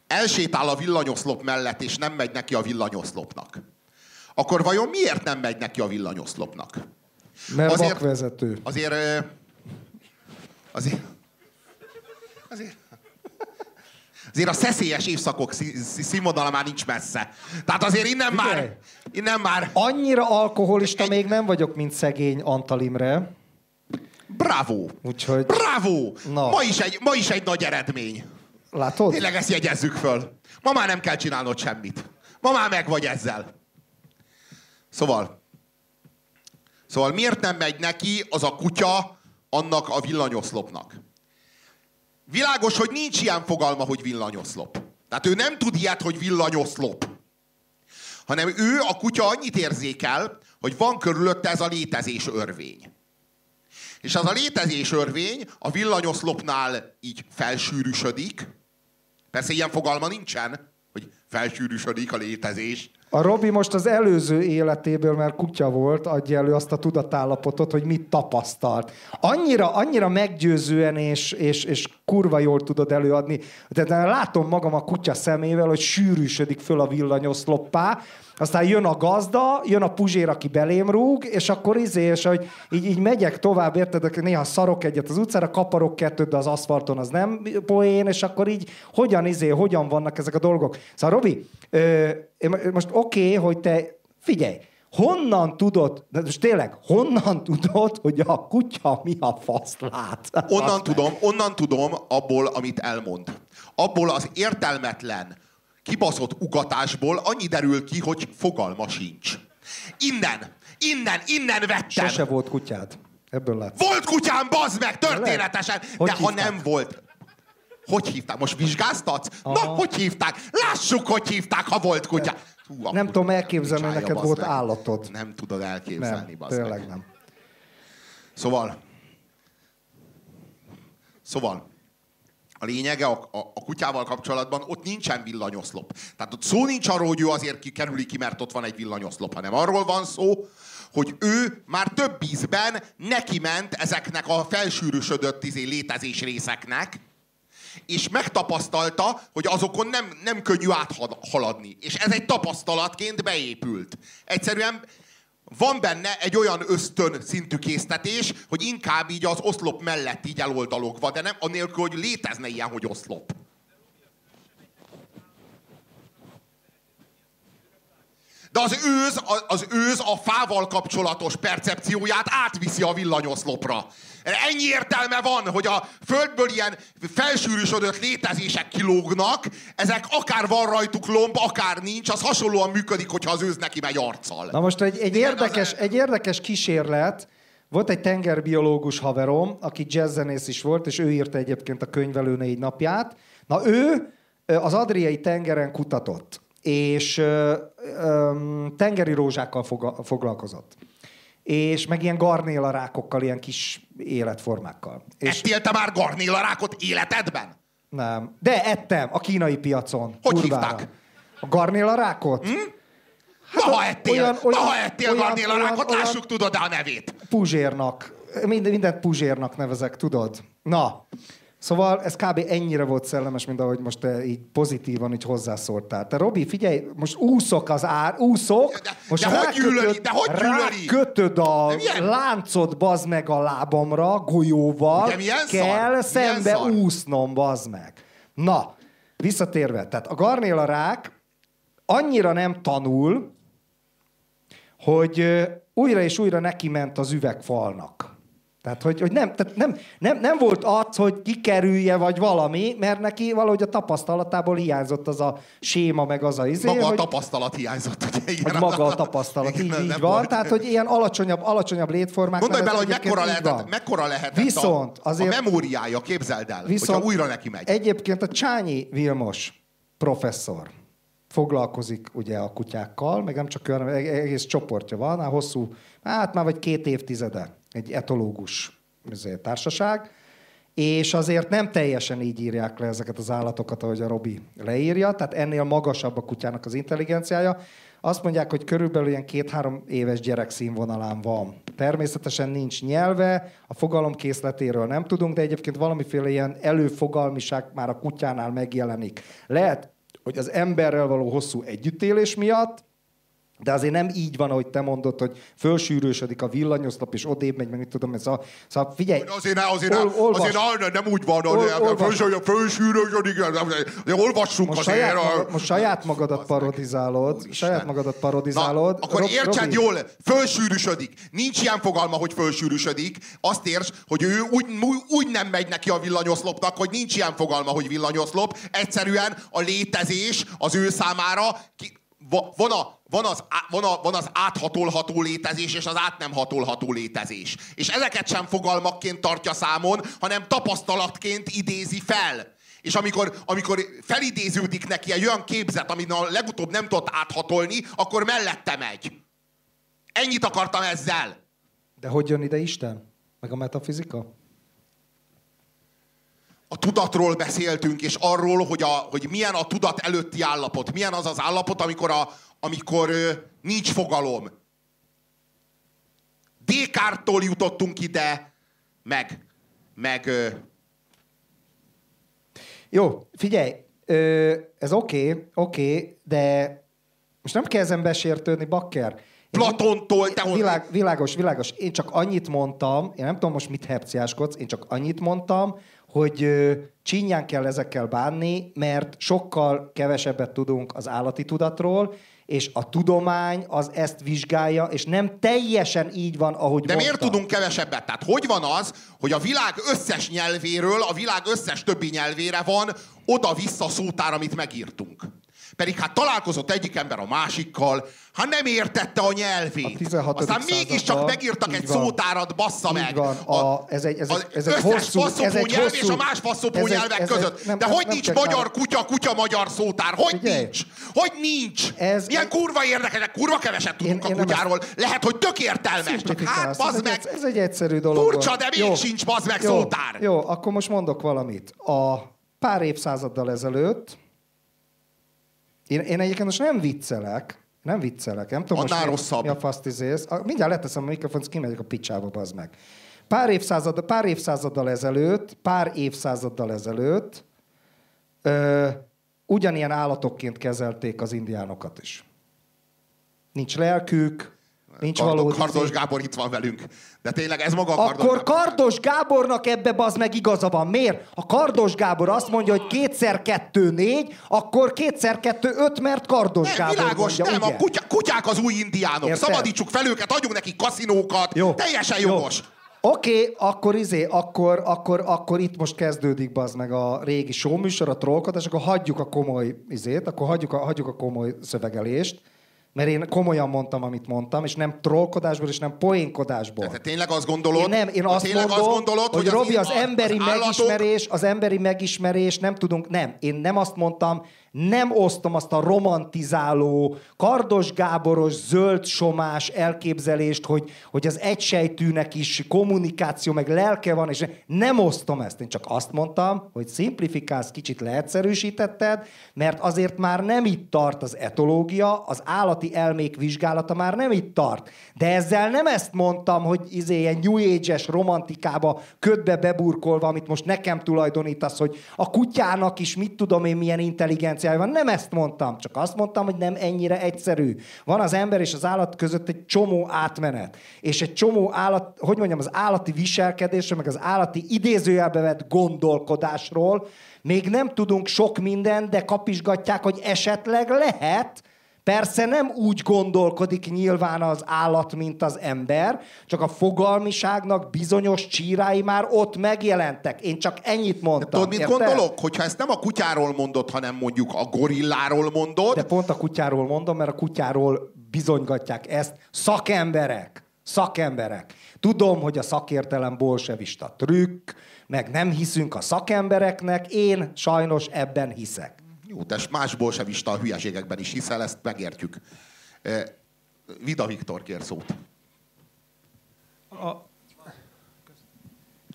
elsétál a villanyoszlop mellett, és nem megy neki a villanyoszlopnak, akkor vajon miért nem megy neki a villanyoszlopnak? Mert Azért- vakvezető. Azért... ö, Azért... Azért... Azért a szeszélyes évszakok szí- szí- színvonala már nincs messze. Tehát azért innen Figyelj! már... Innen már... Annyira alkoholista még nem vagyok, mint szegény Antal Imre. Bravo! Úgyhogy, Bravo! Na. Ma, is egy, ma is egy nagy eredmény. látod? Tényleg ezt jegyezzük föl. Ma már nem kell csinálnod semmit. Ma már meg vagy ezzel. Szóval, szóval miért nem megy neki az a kutya annak a villanyoszlopnak? Világos, hogy nincs ilyen fogalma, hogy villanyoszlop. Tehát ő nem tud ilyet, hogy villanyoszlop. Hanem ő, a kutya annyit érzékel, hogy van körülötte ez a létezés örvény. És az a létezés örvény a villanyoszlopnál így felsűrűsödik. Persze ilyen fogalma nincsen, hogy felsűrűsödik a létezés. A Robi most az előző életéből, mert kutya volt, adja elő azt a tudatállapotot, hogy mit tapasztalt. Annyira, annyira meggyőzően és, és, és kurva jól tudod előadni. De látom magam a kutya szemével, hogy sűrűsödik föl a villanyoszloppá, aztán jön a gazda, jön a puzsér, aki belém rúg, és akkor izé, és hogy így, így megyek tovább, érted, néha szarok egyet az utcára, kaparok kettőt, de az aszfalton az nem poén, és akkor így hogyan izé, hogyan vannak ezek a dolgok. Szóval Robi, ö, most oké, okay, hogy te, figyelj, honnan tudod, de most tényleg, honnan tudod, hogy a kutya mi a fasz lát? Onnan tudom, onnan tudom abból, amit elmond. Abból az értelmetlen, kibaszott ugatásból annyi derül ki, hogy fogalma sincs. Innen, innen, innen vettem. Sose volt kutyád. Ebből látsz. Volt kutyám, bazd meg, történetesen. Hogy de ha nem volt... Hogy hívták? Most vizsgáztatsz? Na, Aha. hogy hívták? Lássuk, hogy hívták, ha volt kutya. Hú, Nem tudom elképzelni, hogy neked volt meg. állatod. Nem tudod elképzelni, Nem, bazd meg. tényleg nem. Szóval, szóval, lényege a, a, a kutyával kapcsolatban, ott nincsen villanyoszlop. Tehát ott szó nincs arról, hogy ő azért ki, kerüli ki, mert ott van egy villanyoszlop, hanem arról van szó, hogy ő már több ízben neki ment ezeknek a felsűrűsödött izé, létezés részeknek, és megtapasztalta, hogy azokon nem, nem könnyű áthaladni. És ez egy tapasztalatként beépült. Egyszerűen van benne egy olyan ösztön szintű késztetés, hogy inkább így az oszlop mellett így eloldalogva, de nem anélkül, hogy létezne ilyen, hogy oszlop. De az őz, az őz a fával kapcsolatos percepcióját átviszi a villanyoszlopra. Ennyi értelme van, hogy a földből ilyen felsűrűsödött létezések kilógnak, ezek akár van rajtuk lomb, akár nincs, az hasonlóan működik, hogyha az őz neki megy arccal. Na most egy, egy, érdekes, az- egy érdekes kísérlet. Volt egy tengerbiológus haverom, aki jazzzenész is volt, és ő írta egyébként a könyvelő négy napját. Na ő az Adriai tengeren kutatott, és ö, ö, tengeri rózsákkal foga, foglalkozott. És meg ilyen garnélarákokkal, ilyen kis életformákkal. És Ettél te már garnélarákot életedben? nem. De ettem a kínai piacon. Hogy kurvára. hívták? A garnélarákot? Hm? Na, ha ettél, olyan- olyan- na, ha ettél olyan- garnélarákot, olyan- lássuk, tudod a nevét. Puzsérnak. Minden, mindent Puzsérnak nevezek, tudod? Na, szóval ez kb. ennyire volt szellemes, mint ahogy most te így pozitívan így hozzászóltál. Te Robi, figyelj, most úszok az ár, úszok, De- most de hogy rákötöd- gyűlöli? De hogy gyűlöli? rákötöd a láncot, bazd meg a lábamra, golyóval, De milyen szar? kell Milyen szembe szar? úsznom, bazd meg. Na, visszatérve, tehát a garnéla rák annyira nem tanul, hogy újra és újra neki ment az üvegfalnak. Tehát, hogy, hogy nem, tehát nem, nem, nem volt az, hogy kikerülje, vagy valami, mert neki valahogy a tapasztalatából hiányzott az a séma, meg az a izé. Maga hogy, a tapasztalat hiányzott. Ugye, igen. hogy maga a tapasztalat, Igen, így, nem- így nem van. volt. Tehát, hogy ilyen alacsonyabb, alacsonyabb létformák. Gondolj bele, hogy mekkora lehetett, mekkora lehetett Viszont a, azért- a memóriája, képzeld el, Viszont újra neki megy. Egyébként a Csányi Vilmos professzor foglalkozik ugye a kutyákkal, meg nem csak ő, hanem eg- egész csoportja van, már hosszú, hát már vagy két évtizede, egy etológus ezért társaság, és azért nem teljesen így írják le ezeket az állatokat, ahogy a Robi leírja, tehát ennél magasabb a kutyának az intelligenciája. Azt mondják, hogy körülbelül ilyen két-három éves gyerek színvonalán van. Természetesen nincs nyelve, a fogalomkészletéről nem tudunk, de egyébként valamiféle ilyen előfogalmiság már a kutyánál megjelenik. Lehet, hogy az emberrel való hosszú együttélés miatt, de azért nem így van, ahogy te mondod, hogy fölsűrűsödik a villanyoszlop, és odébb megy, meg mit tudom, ez a... Szóval figyelj, Azért, ne, azért, ol- olvas. azért ne, nem úgy van, Ol- hogy olvas. fölsűrűsödik, azért olvassunk most azért. saját, a- magad, most saját magadat parodizálod, Úristen. saját magadat parodizálod. Na, akkor Rob- értsed Robi, jól, fölsűrűsödik. Nincs ilyen fogalma, hogy fölsűrűsödik. Azt érts, hogy ő úgy, úgy nem megy neki a villanyoszlopnak, hogy nincs ilyen fogalma, hogy villanyoszlop. Egyszerűen a létezés az ő számára ki, va- van, a, van, az, van, a, van az áthatolható létezés és az át nem hatolható létezés. És ezeket sem fogalmakként tartja számon, hanem tapasztalatként idézi fel. És amikor, amikor felidéződik neki egy olyan képzet, amin a legutóbb nem tudott áthatolni, akkor mellette megy. Ennyit akartam ezzel. De hogy jön ide Isten? Meg a metafizika? A tudatról beszéltünk, és arról, hogy, a, hogy milyen a tudat előtti állapot. Milyen az az állapot, amikor, a, amikor ö, nincs fogalom. Descartes-tól jutottunk ide, meg, meg ö, Jó, figyelj, ö, ez oké, okay, oké, okay, de most nem ezen besértődni, bakker. Én Platontól, te Világ, világos, világos. Én csak annyit mondtam, én nem tudom most mit hepciáskodsz, én csak annyit mondtam, hogy csinyán kell ezekkel bánni, mert sokkal kevesebbet tudunk az állati tudatról, és a tudomány az ezt vizsgálja, és nem teljesen így van, ahogy De miért mondtam. tudunk kevesebbet? Tehát hogy van az, hogy a világ összes nyelvéről, a világ összes többi nyelvére van oda-vissza szótár, amit megírtunk? Pedig hát találkozott egyik ember a másikkal, hát nem értette a nyelvét. A 16. Aztán mégiscsak megírtak egy van. szótárat, bassza Így meg. van. A- ez egy- ez egy- ez egy hosszú- ez egy nyelv hosszú- és a más faszopó egy- nyelvek ez egy- között. nem- De nem- hogy nem nincs magyar talán- kutya, kutya magyar szótár? Hogy Figyelj. nincs? Hogy nincs? Ez Milyen egy- kurva érdekesek, kurva keveset tudunk Én- a kutyáról. Lehet, hogy tök értelmes, csak hát ez, bazd egy, meg. ez egy egyszerű dolog. Furcsa, de még sincs, bazd meg, szótár. Jó, akkor most mondok valamit. A pár évszázaddal ezelőtt, én, én egyébként most nem viccelek, nem viccelek, nem tudom Annál most rosszabb. mi a fasztizész. A- Mindjárt leteszem a mikrofont, kimegyek a picsába, bazd meg. Pár, évszázad, pár évszázaddal ezelőtt, pár évszázaddal ezelőtt ö, ugyanilyen állatokként kezelték az indiánokat is. Nincs lelkük, nincs Kardo- valódi... Kardos Gábor itt van velünk. De tényleg ez maga a Kardos Akkor Gábor. Kardos Gábornak ebbe az meg igaza van. Miért? Ha Kardos Gábor azt mondja, hogy kétszer kettő négy, akkor kétszer kettő öt, mert Kardos Nem, Gábor világos, mondja, nem, ugye? a kutya, kutyák az új indiánok. Érted? Szabadítsuk fel őket, adjunk nekik kaszinókat. Jó. Teljesen jogos. Oké, okay, akkor izé, akkor, akkor, akkor itt most kezdődik bazd meg a régi showműsor, a trollkodás, akkor hagyjuk a komoly izét, akkor hagyjuk a, hagyjuk a komoly szövegelést, mert én komolyan mondtam, amit mondtam, és nem trollkodásból, és nem poénkodásból. Te tényleg azt gondolod, Én nem, én azt mondom, azt gondolod, hogy, hogy Robi, az, az emberi az állatok- megismerés, az emberi megismerés, nem tudunk, nem. Én nem azt mondtam, nem osztom azt a romantizáló, Kardos Gáboros, zöld somás elképzelést, hogy, hogy az egysejtűnek is kommunikáció, meg lelke van, és nem osztom ezt. Én csak azt mondtam, hogy szimplifikálsz, kicsit leegyszerűsítetted, mert azért már nem itt tart az etológia, az állati elmék vizsgálata már nem itt tart. De ezzel nem ezt mondtam, hogy izé ilyen New Age-es romantikába ködbe beburkolva, amit most nekem tulajdonítasz, hogy a kutyának is mit tudom én milyen intelligenciája van. Nem ezt mondtam, csak azt mondtam, hogy nem ennyire egyszerű. Van az ember és az állat között egy csomó átmenet. És egy csomó állat, hogy mondjam, az állati viselkedésről, meg az állati idézőjelbe vett gondolkodásról még nem tudunk sok minden, de kapizsgatják, hogy esetleg lehet, Persze nem úgy gondolkodik nyilván az állat, mint az ember, csak a fogalmiságnak bizonyos csírái már ott megjelentek. Én csak ennyit mondtam. Tudod, mit érted? gondolok? Hogyha ezt nem a kutyáról mondod, hanem mondjuk a gorilláról mondod, De pont a kutyáról mondom, mert a kutyáról bizonygatják ezt szakemberek. Szakemberek. Tudom, hogy a szakértelem bolsevista trükk, meg nem hiszünk a szakembereknek, én sajnos ebben hiszek. Jó, te más bolsevista a hülyeségekben is hiszel, ezt megértjük. Vida Viktor kér szót. A...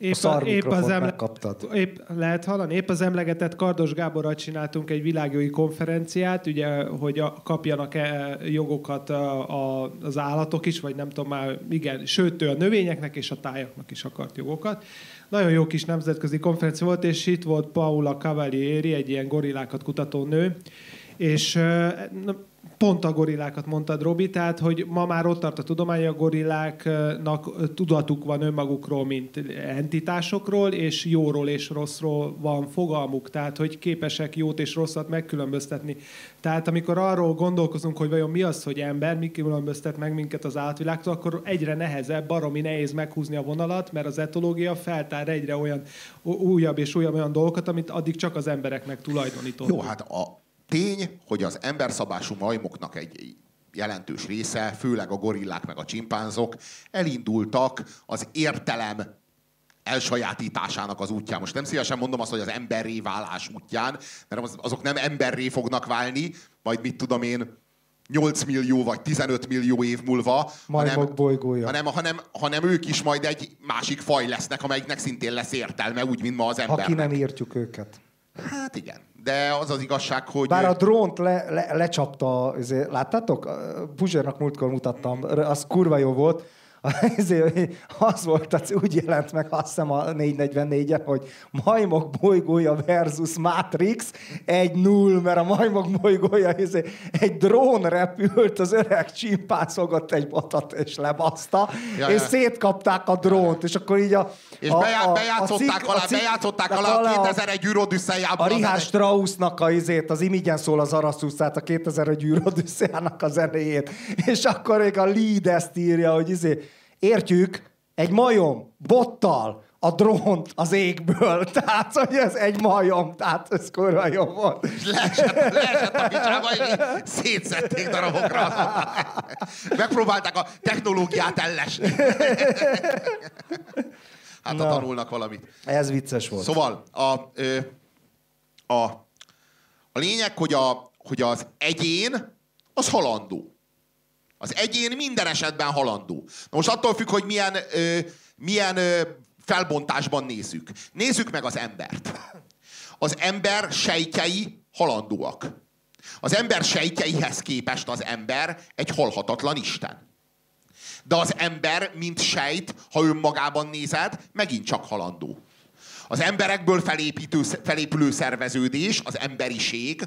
A szar mikrofont megkaptad. épp, lehet hallani? Épp az emlegetett Kardos Gáborral csináltunk egy világjogi konferenciát, ugye, hogy a, kapjanak -e jogokat a, a, az állatok is, vagy nem tudom már, igen, sőt, ő a növényeknek és a tájaknak is akart jogokat. Nagyon jó kis nemzetközi konferencia volt, és itt volt Paula Cavalieri, egy ilyen gorillákat kutató nő, és pont a gorillákat mondtad, Robi, tehát, hogy ma már ott tart a tudomány, a gorilláknak tudatuk van önmagukról, mint entitásokról, és jóról és rosszról van fogalmuk, tehát, hogy képesek jót és rosszat megkülönböztetni. Tehát, amikor arról gondolkozunk, hogy vajon mi az, hogy ember, mi különböztet meg minket az állatvilágtól, akkor egyre nehezebb, baromi nehéz meghúzni a vonalat, mert az etológia feltár egyre olyan újabb és újabb olyan dolgokat, amit addig csak az embereknek tulajdonított. Jó, hát a tény, hogy az emberszabású majmoknak egy jelentős része, főleg a gorillák meg a csimpánzok elindultak az értelem elsajátításának az útján. Most nem szívesen mondom azt, hogy az emberré válás útján, mert az- azok nem emberré fognak válni, majd mit tudom én, 8 millió vagy 15 millió év múlva, Majmok bolygója. hanem, hanem, hanem ők is majd egy másik faj lesznek, amelyiknek szintén lesz értelme, úgy, mint ma az Ha ember. ki nem írtjuk őket. Hát igen. De az az igazság, hogy... Bár a drónt le, le, lecsapta, ezért, láttátok? Puzsérnak múltkor mutattam, az kurva jó volt. Ezért az volt, az úgy jelent meg azt hiszem a 444-en, hogy majmok bolygója versus Matrix egy null, mert a majmok bolygója ezért egy drón repült, az öreg csimpászogott egy botot és lebaszta, Ja, és ja. szétkapták a drónt, és akkor így a... És a, bejá, bejátszották cikk- alá, cikk- bejátszották alá a a- 2001 űrodüsszejából. a Richard Straussnak a izét, az imigyen szól az Araszuszát, a 2001 űrodüsszeának a zenéjét. És akkor még a lead ezt írja, hogy izé, értjük, egy majom, bottal, a drónt az égből. Tehát, hogy ez egy majom, tehát ez kurva jó volt. Leesett, leesett a picsába, és szétszették darabokra. Megpróbálták a technológiát ellesni. Hát ha Na. tanulnak valamit. Ez vicces volt. Szóval a, a, a lényeg, hogy, a, hogy az egyén az halandó. Az egyén minden esetben halandó. Na most attól függ, hogy milyen, ö, milyen ö, felbontásban nézzük. Nézzük meg az embert. Az ember sejtjei halandóak. Az ember sejtjeihez képest az ember egy halhatatlan Isten. De az ember, mint sejt, ha önmagában nézed, megint csak halandó. Az emberekből felépítő, felépülő szerveződés, az emberiség,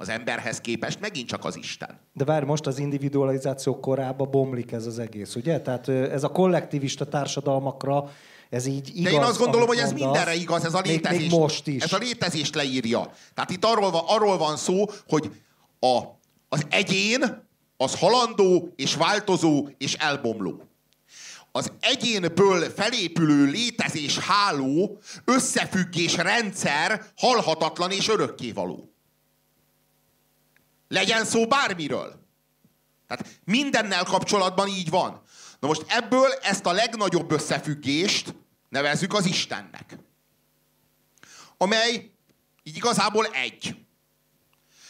az emberhez képest megint csak az Isten. De várj, most az individualizáció korába bomlik ez az egész, ugye? Tehát ez a kollektivista társadalmakra, ez így igaz. De én azt gondolom, hogy ez mondasz. mindenre igaz, ez a Még- létezés. Még, most is. Ez a létezést leírja. Tehát itt arról van, arról van szó, hogy a, az egyén az halandó és változó és elbomló. Az egyénből felépülő létezés háló, összefüggés rendszer halhatatlan és örökkévaló. Legyen szó bármiről. Tehát mindennel kapcsolatban így van. Na most ebből ezt a legnagyobb összefüggést nevezzük az Istennek. Amely így igazából egy.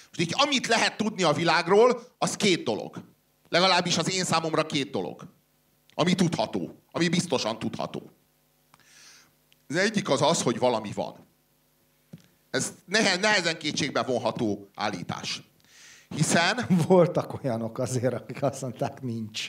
Most így amit lehet tudni a világról, az két dolog. Legalábbis az én számomra két dolog. Ami tudható. Ami biztosan tudható. Az egyik az az, hogy valami van. Ez nehe- nehezen kétségbe vonható állítás. Hiszen Voltak olyanok azért, akik azt mondták, nincs.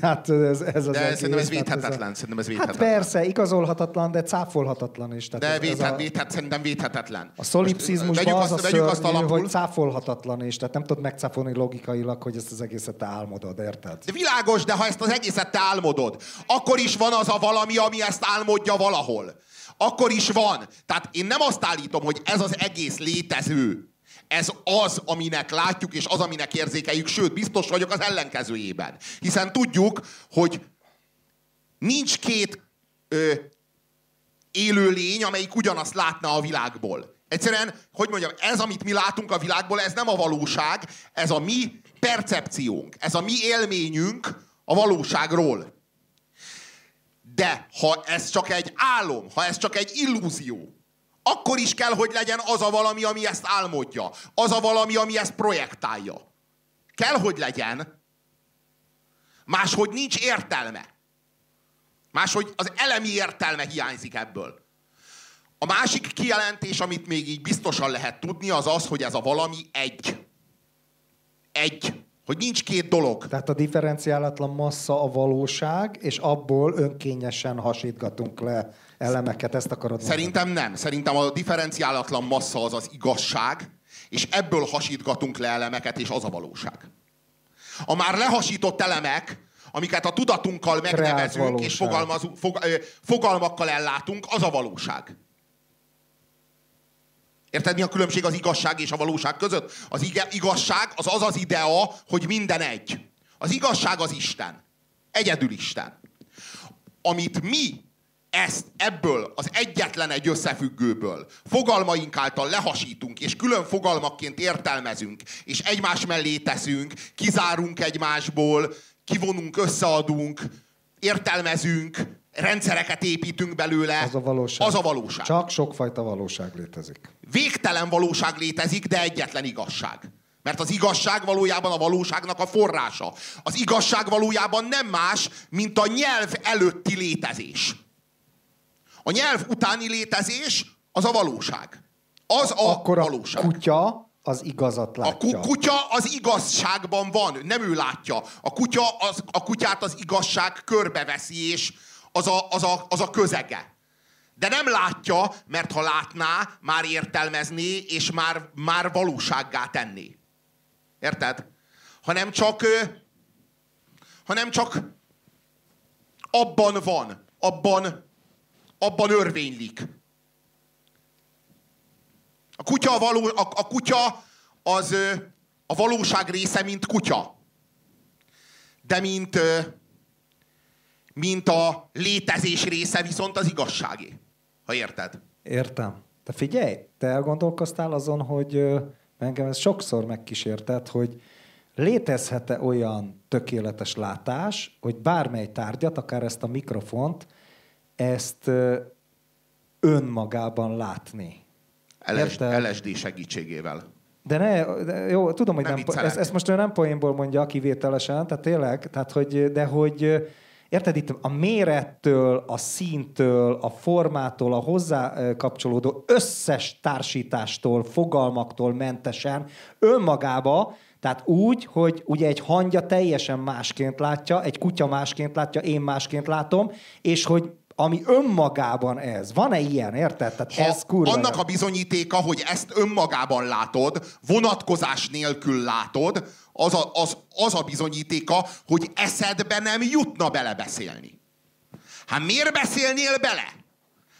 Tehát ez, ez az De egész, szerintem ez védhetetlen, szerintem ez Hát védhetetlen. persze, igazolhatatlan, de cáfolhatatlan is. Tehát De ez- ez védhet, a, védhet, szerintem védhetetlen. a szolipszizmusban az a azt, azt szörnyű, alapul. hogy cáfolhatatlan is, tehát nem tudod megcáfolni logikailag, hogy ezt az egészet te álmodod, érted? De világos, de ha ezt az egészet te álmodod, akkor is van az a valami, ami ezt álmodja valahol. Akkor is van. Tehát én nem azt állítom, hogy ez az egész létező ez az, aminek látjuk, és az, aminek érzékeljük, sőt, biztos vagyok az ellenkezőjében. Hiszen tudjuk, hogy nincs két ö, élőlény, amelyik ugyanazt látna a világból. Egyszerűen, hogy mondjam, ez, amit mi látunk a világból, ez nem a valóság, ez a mi percepciónk, ez a mi élményünk a valóságról. De ha ez csak egy álom, ha ez csak egy illúzió, akkor is kell, hogy legyen az a valami, ami ezt álmodja. Az a valami, ami ezt projektálja. Kell, hogy legyen. Máshogy nincs értelme. Máshogy az elemi értelme hiányzik ebből. A másik kijelentés, amit még így biztosan lehet tudni, az az, hogy ez a valami egy. Egy. Hogy nincs két dolog. Tehát a differenciálatlan massza a valóság, és abból önkényesen hasítgatunk le elemeket, ezt akarod mondani? Szerintem nem. Szerintem a differenciálatlan massza az az igazság, és ebből hasítgatunk le elemeket, és az a valóság. A már lehasított elemek, amiket a tudatunkkal megnevezünk, és fogalmazunk, fog, fogalmakkal ellátunk, az a valóság. Érted, mi a különbség az igazság és a valóság között? Az igazság az az az idea, hogy minden egy. Az igazság az Isten. Egyedül Isten. Amit mi ezt ebből az egyetlen egy összefüggőből fogalmaink által lehasítunk, és külön fogalmakként értelmezünk, és egymás mellé teszünk, kizárunk egymásból, kivonunk, összeadunk, értelmezünk, rendszereket építünk belőle. Az a valóság. Az a valóság. Csak sokfajta valóság létezik. Végtelen valóság létezik, de egyetlen igazság. Mert az igazság valójában a valóságnak a forrása. Az igazság valójában nem más, mint a nyelv előtti létezés. A nyelv utáni létezés az a valóság. Az a Akkor valóság. a kutya az igazat látja. A kutya az igazságban van, nem ő látja. A, kutya az, a kutyát az igazság körbeveszi, és az a, az, a, az a közege. De nem látja, mert ha látná, már értelmezné, és már, már valósággá tenné. Érted? Hanem csak, hanem csak abban van, abban, abban örvénylik. A kutya, való, a, a kutya az a valóság része, mint kutya. De mint, mint a létezés része viszont az igazságé. Ha érted? Értem. De figyelj, te elgondolkoztál azon, hogy engem ez sokszor megkísértett, hogy létezhet-e olyan tökéletes látás, hogy bármely tárgyat, akár ezt a mikrofont, ezt önmagában látni. LSD, LSD segítségével. De ne, de jó, tudom, hogy nem, nem ezt, ezt most ő nem poénból mondja kivételesen, tehát tényleg, tehát hogy, de hogy érted itt a mérettől, a színtől, a formától, a hozzá kapcsolódó összes társítástól, fogalmaktól mentesen önmagába, tehát úgy, hogy ugye egy hangya teljesen másként látja, egy kutya másként látja, én másként látom, és hogy ami önmagában ez. Van-e ilyen, érted? Tehát ha ez kurva annak a bizonyítéka, hogy ezt önmagában látod, vonatkozás nélkül látod, az a, az, az a bizonyítéka, hogy eszedbe nem jutna belebeszélni. Hát miért beszélnél bele?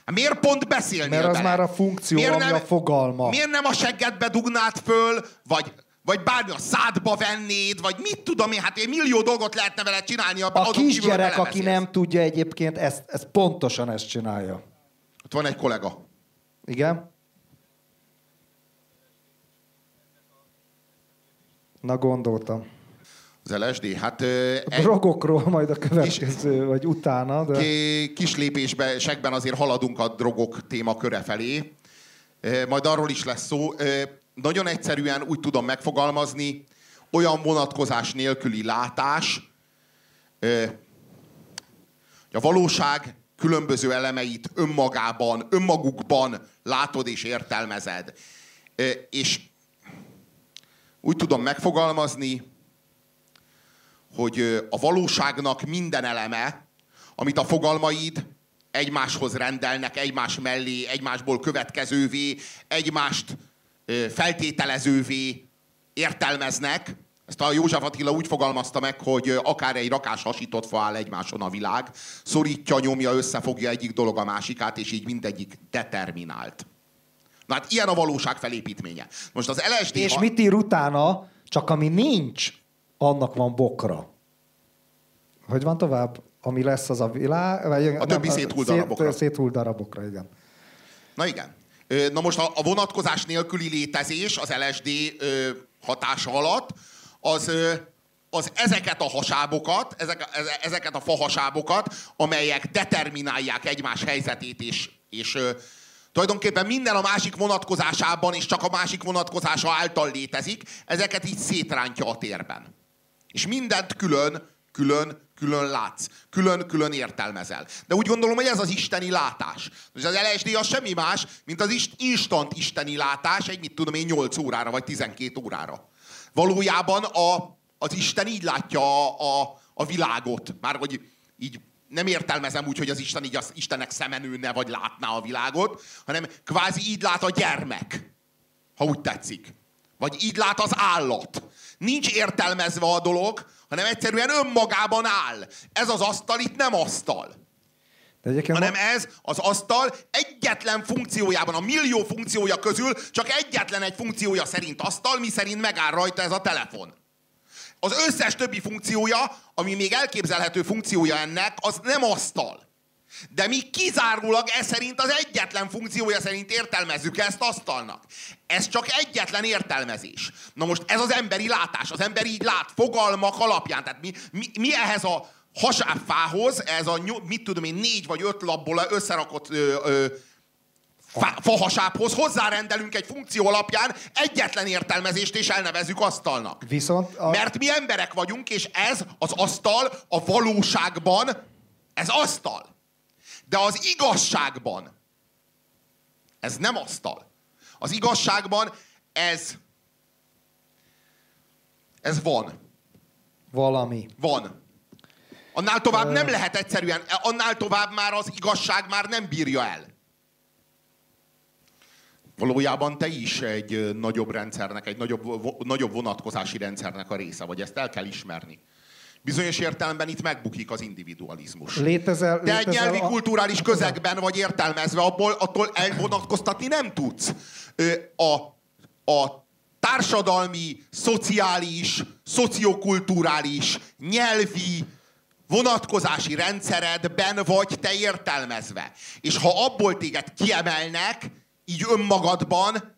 Hát miért pont beszélnél Mert az bele? már a funkció, miért nem, a fogalma. Miért nem a seggedbe dugnád föl, vagy vagy bármi a szádba vennéd, vagy mit tudom én, hát én millió dolgot lehetne vele csinálni. A, a kisgyerek, aki nem tudja egyébként, ezt, ezt pontosan ezt csinálja. Ott van egy kollega. Igen? Na gondoltam. Az LSD, hát... A drogokról majd a következő, kis, vagy utána, de... Kis lépésben, segben azért haladunk a drogok témaköre felé. Majd arról is lesz szó nagyon egyszerűen úgy tudom megfogalmazni, olyan vonatkozás nélküli látás, hogy a valóság különböző elemeit önmagában, önmagukban látod és értelmezed. És úgy tudom megfogalmazni, hogy a valóságnak minden eleme, amit a fogalmaid egymáshoz rendelnek, egymás mellé, egymásból következővé, egymást feltételezővé értelmeznek, ezt a József Attila úgy fogalmazta meg, hogy akár egy rakás hasított fa áll egymáson a világ, szorítja, nyomja, összefogja egyik dolog a másikát, és így mindegyik determinált. Na hát ilyen a valóság felépítménye. Most az LSD... És ha... mit ír utána, csak ami nincs, annak van bokra. Hogy van tovább? Ami lesz az a világ... Vagy, A többi széthull darabokra. Szét, széthull darabokra, igen. Na igen. Na most a, vonatkozás nélküli létezés az LSD hatása alatt, az, az ezeket a hasábokat, ezek, eze- ezeket a fahasábokat, amelyek determinálják egymás helyzetét, és, és tulajdonképpen minden a másik vonatkozásában, és csak a másik vonatkozása által létezik, ezeket így szétrántja a térben. És mindent külön, külön, külön látsz. Külön-külön értelmezel. De úgy gondolom, hogy ez az isteni látás. És az LSD az semmi más, mint az instant isteni látás, egy mit tudom én, 8 órára vagy 12 órára. Valójában a, az Isten így látja a, a, a világot. Már hogy így nem értelmezem úgy, hogy az Isten így az Istenek szemenőne vagy látná a világot, hanem kvázi így lát a gyermek ha úgy tetszik. Vagy így lát az állat. Nincs értelmezve a dolog, hanem egyszerűen önmagában áll. Ez az asztal itt nem asztal. De Hanem ez az asztal egyetlen funkciójában, a millió funkciója közül csak egyetlen egy funkciója szerint asztal, mi szerint megáll rajta ez a telefon. Az összes többi funkciója, ami még elképzelhető funkciója ennek, az nem asztal. De mi kizárólag ez szerint az egyetlen funkciója szerint értelmezzük ezt asztalnak. Ez csak egyetlen értelmezés. Na most ez az emberi látás, az ember így lát, fogalmak alapján. Tehát mi, mi, mi ehhez a hasábfához, ez a mit tudom én, négy vagy öt labból összerakott ö, ö, fa, fahasábhoz hozzárendelünk egy funkció alapján egyetlen értelmezést és elnevezzük asztalnak. Viszont a... Mert mi emberek vagyunk, és ez az asztal a valóságban, ez asztal. De az igazságban ez nem asztal. Az igazságban ez ez van. valami. Van. Annál tovább nem lehet egyszerűen, annál tovább már az igazság már nem bírja el. Valójában te is egy nagyobb rendszernek, egy nagyobb, nagyobb vonatkozási rendszernek a része vagy, ezt el kell ismerni. Bizonyos értelemben itt megbukik az individualizmus. Létezel, Te egy nyelvi a- kulturális közegben vagy értelmezve, abból, attól elvonatkoztatni nem tudsz. A, a társadalmi, szociális, szociokulturális, nyelvi, vonatkozási rendszeredben vagy te értelmezve. És ha abból téged kiemelnek, így önmagadban,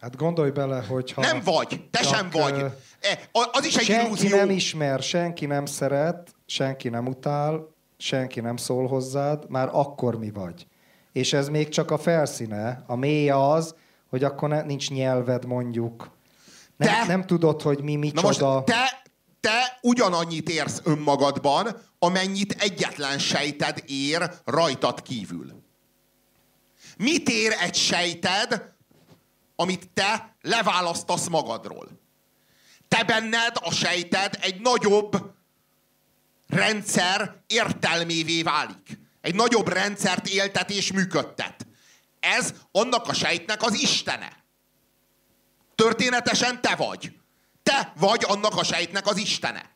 Hát gondolj bele, hogy ha... nem vagy, te csak, sem vagy. E, Az is egy senki illúzió. nem ismer, senki nem szeret, senki nem utál, senki nem szól hozzád, már akkor mi vagy. És ez még csak a felszíne. A mélye az, hogy akkor ne, nincs nyelved mondjuk. Nem, Te- nem tudod, hogy mi Na micsoda. most te, te ugyanannyit érsz önmagadban, amennyit egyetlen sejted ér rajtad kívül. Mit ér egy sejted, amit te leválasztasz magadról? Te benned a sejted egy nagyobb rendszer értelmévé válik. Egy nagyobb rendszert éltet és működtet. Ez annak a sejtnek az istene. Történetesen te vagy. Te vagy annak a sejtnek az istene.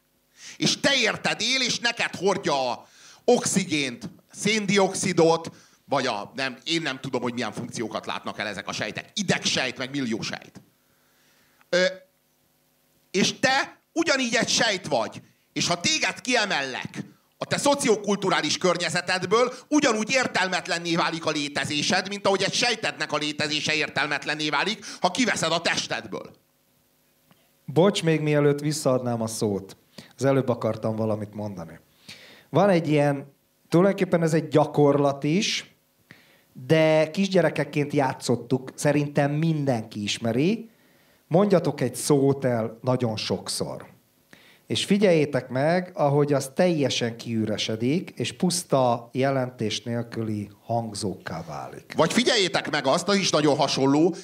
És te érted él, és neked hordja a oxigént, széndiokszidot, vagy a, nem, én nem tudom, hogy milyen funkciókat látnak el ezek a sejtek. Idegsejt, meg millió sejt. Ö, és te ugyanígy egy sejt vagy. És ha téged kiemellek a te szociokulturális környezetedből, ugyanúgy értelmetlenné válik a létezésed, mint ahogy egy sejtednek a létezése értelmetlenné válik, ha kiveszed a testedből. Bocs, még mielőtt visszaadnám a szót. Az előbb akartam valamit mondani. Van egy ilyen, tulajdonképpen ez egy gyakorlat is, de kisgyerekekként játszottuk, szerintem mindenki ismeri. Mondjatok egy szót el nagyon sokszor. És figyeljétek meg, ahogy az teljesen kiüresedik, és puszta jelentés nélküli hangzókká válik. Vagy figyeljétek meg azt, az is nagyon hasonló,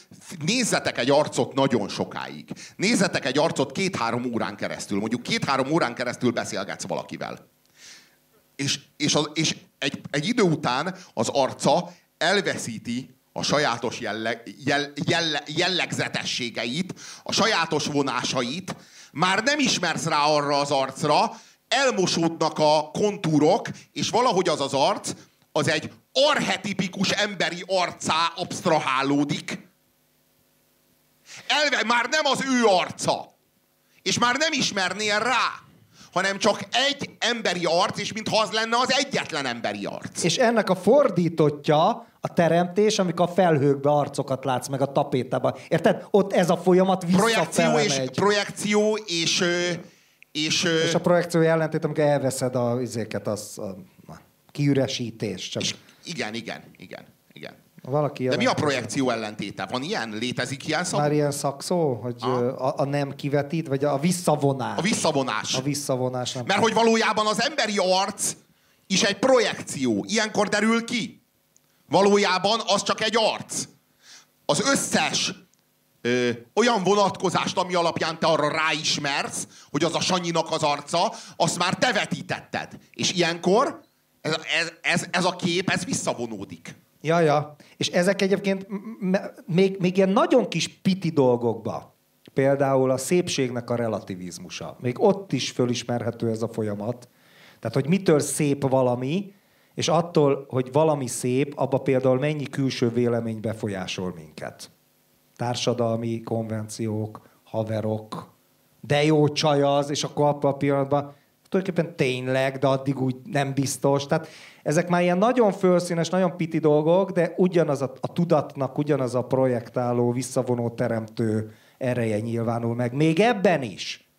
nézzetek egy arcot nagyon sokáig. Nézzetek egy arcot két-három órán keresztül. Mondjuk két-három órán keresztül beszélgetsz valakivel. És, és, az, és egy, egy idő után az arca elveszíti a sajátos jelleg, jell, jelle, jellegzetességeit, a sajátos vonásait, már nem ismersz rá arra az arcra, elmosódnak a kontúrok, és valahogy az az arc, az egy arhetipikus emberi arcá absztrahálódik. Elve már nem az ő arca. És már nem ismernél rá hanem csak egy emberi arc, és mintha az lenne az egyetlen emberi arc. És ennek a fordítotja a teremtés, amikor a felhőkbe arcokat látsz, meg a tapétában. Érted? Ott ez a folyamat projekció és, projekció és, és... És a projekció jelentét, amikor elveszed a izéket, az a, a kiüresítés. Csak... És igen, igen, igen, igen. Valaki De mi a projekció ellentéte? Van ilyen? Létezik ilyen szó? Már ilyen szakszó, hogy a, a nem kivetít, vagy a visszavonás. A visszavonás. A visszavonás. Nem Mert hogy valójában az emberi arc is egy projekció. Ilyenkor derül ki. Valójában az csak egy arc. Az összes ö, olyan vonatkozást, ami alapján te arra ráismersz, hogy az a Sanyinak az arca, azt már te vetítetted. És ilyenkor ez, ez, ez, ez a kép, ez visszavonódik. Ja, ja. És ezek egyébként még, még ilyen nagyon kis piti dolgokba, például a szépségnek a relativizmusa, még ott is fölismerhető ez a folyamat. Tehát, hogy mitől szép valami, és attól, hogy valami szép, abba például mennyi külső vélemény befolyásol minket. Társadalmi konvenciók, haverok, de jó csaj az, és akkor abban a pillanatban tulajdonképpen tényleg, de addig úgy nem biztos. Tehát ezek már ilyen nagyon fölszínes, nagyon piti dolgok, de ugyanaz a, a tudatnak, ugyanaz a projektáló, visszavonó, teremtő ereje nyilvánul meg. Még ebben is.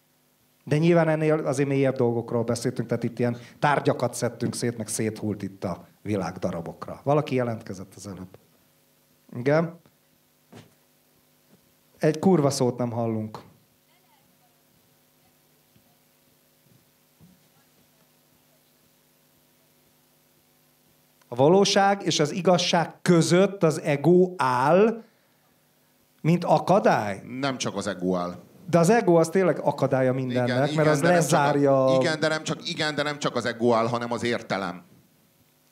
De nyilván ennél azért mélyebb dolgokról beszéltünk, tehát itt ilyen tárgyakat szedtünk szét, meg széthult itt a világ darabokra. Valaki jelentkezett az előbb. Igen? Egy kurva szót nem hallunk. A valóság és az igazság között az ego áll, mint akadály? Nem csak az ego áll. De az ego az tényleg akadálya mindennek, igen, mert igen, az lezárja... A, igen, de nem csak, igen, de nem csak az ego áll, hanem az értelem.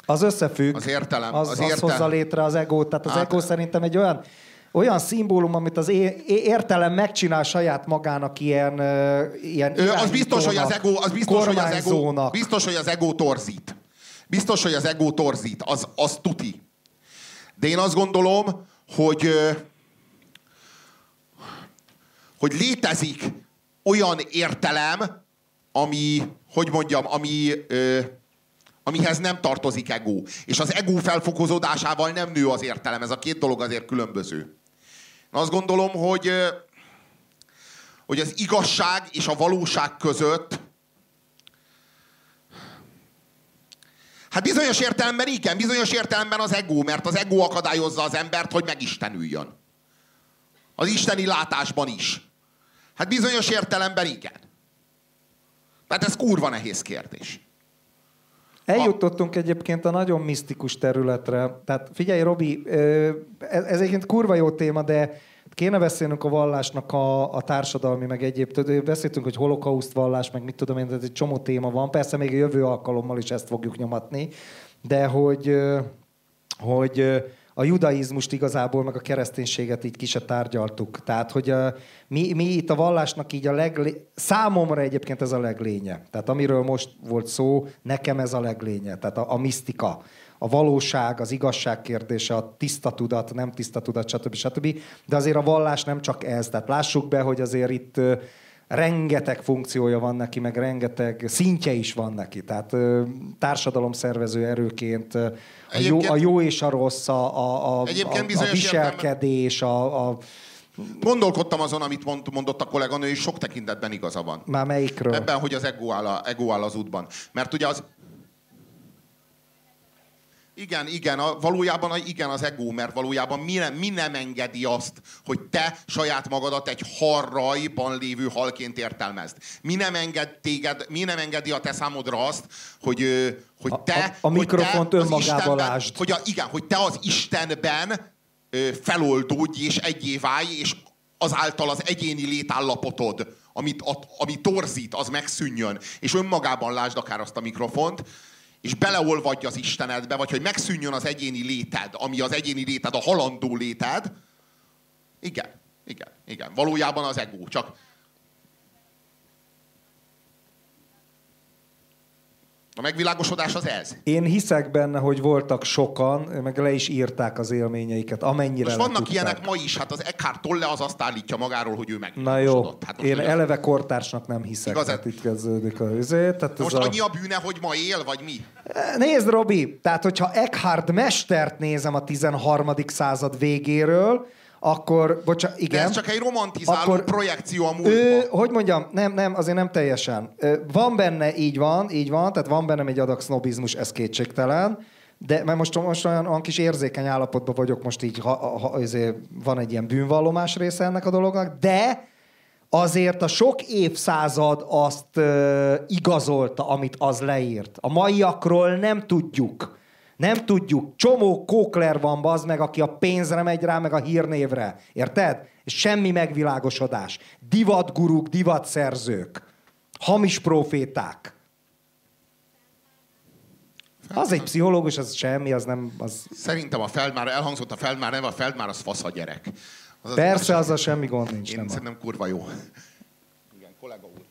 Az összefügg. Az értelem. Az, az, értelem. az hozza létre az egót. Tehát az hát, ego szerintem egy olyan, olyan szimbólum, amit az értelem megcsinál saját magának ilyen, ilyen Ö, az biztos, hogy az ego, az biztos, hogy az ego, biztos, hogy az ego torzít. Biztos, hogy az ego torzít, az, az tuti. De én azt gondolom, hogy, hogy létezik olyan értelem, ami, hogy mondjam, ami, amihez nem tartozik ego. És az ego felfokozódásával nem nő az értelem. Ez a két dolog azért különböző. Én azt gondolom, hogy, hogy az igazság és a valóság között Hát bizonyos értelemben igen, bizonyos értelemben az ego, mert az ego akadályozza az embert, hogy megistenüljön. Az isteni látásban is. Hát bizonyos értelemben igen. Tehát ez kurva nehéz kérdés. Eljutottunk egyébként a nagyon misztikus területre. Tehát figyelj, Robi, ez egyébként kurva jó téma, de Kéne beszélnünk a vallásnak a, a társadalmi, meg egyéb. Beszéltünk, hogy holokauszt vallás, meg mit tudom én, ez egy csomó téma van. Persze még a jövő alkalommal is ezt fogjuk nyomatni, de hogy, hogy a judaizmust igazából, meg a kereszténységet így ki tárgyaltuk. Tehát, hogy a, mi, mi itt a vallásnak így a leglé... Számomra egyébként ez a leglénye. Tehát amiről most volt szó, nekem ez a leglénye. Tehát a, a misztika a valóság, az igazság kérdése, a tiszta tudat, nem tiszta tudat, stb. stb. De azért a vallás nem csak ez. Tehát lássuk be, hogy azért itt rengeteg funkciója van neki, meg rengeteg szintje is van neki. Tehát társadalomszervező erőként a jó, a jó és a rossz, a, a, a, a viselkedés, a, a Gondolkodtam azon, amit mond, mondott a kolléganő, és sok tekintetben igaza van. Már melyikről? Ebben, hogy az ego áll, a, ego áll az útban. Mert ugye az igen, igen, a, valójában a, igen az ego, mert valójában mi nem, mi nem engedi azt, hogy te saját magadat egy harrajban lévő halként értelmezd. Mi nem enged téged, mi nem engedi a te számodra azt, hogy, hogy te... A, a, a mikrofont önmagába lásd. Hogy a, igen, hogy te az Istenben feloldódj és egyé válj, és azáltal az egyéni létállapotod, amit, a, ami torzít, az megszűnjön, és önmagában lásd akár azt a mikrofont, és beleolvadj az Istenedbe, vagy hogy megszűnjön az egyéni léted, ami az egyéni léted, a halandó léted, igen, igen, igen. Valójában az ego, csak A megvilágosodás az ez. Én hiszek benne, hogy voltak sokan, meg le is írták az élményeiket, amennyire Most vannak tudták. ilyenek ma is, hát az Eckhart Tolle az azt állítja magáról, hogy ő Na jó. Hát én eleve kortársnak nem hiszek, Igaz, ez- itt kezdődik a üzé. Tehát Most ez a... annyi a bűne, hogy ma él, vagy mi? Nézd, Robi, tehát hogyha Eckhart mestert nézem a 13. század végéről, akkor, bocsánat, De igen. ez csak egy romantizáló Akkor projekció a múltba. Ő, hogy mondjam, nem, nem, azért nem teljesen. Van benne, így van, így van, tehát van bennem egy adag sznobizmus, ez kétségtelen, de mert most, most olyan, olyan kis érzékeny állapotban vagyok most így, ha, ha, azért van egy ilyen bűnvallomás része ennek a dolognak, de azért a sok évszázad azt ö, igazolta, amit az leírt. A maiakról nem tudjuk. Nem tudjuk. Csomó kókler van, bazd meg, aki a pénzre megy rá, meg a hírnévre. Érted? És semmi megvilágosodás. Divatguruk, divatszerzők. Hamis proféták. Az egy pszichológus, az semmi, az nem... Az... Szerintem a Feldmár, elhangzott a Feldmár neve, a Feldmár az fasz a gyerek. Az az Persze, az a semmi gond nincs. Én Nem a... szerintem kurva jó. Igen, kollega úr.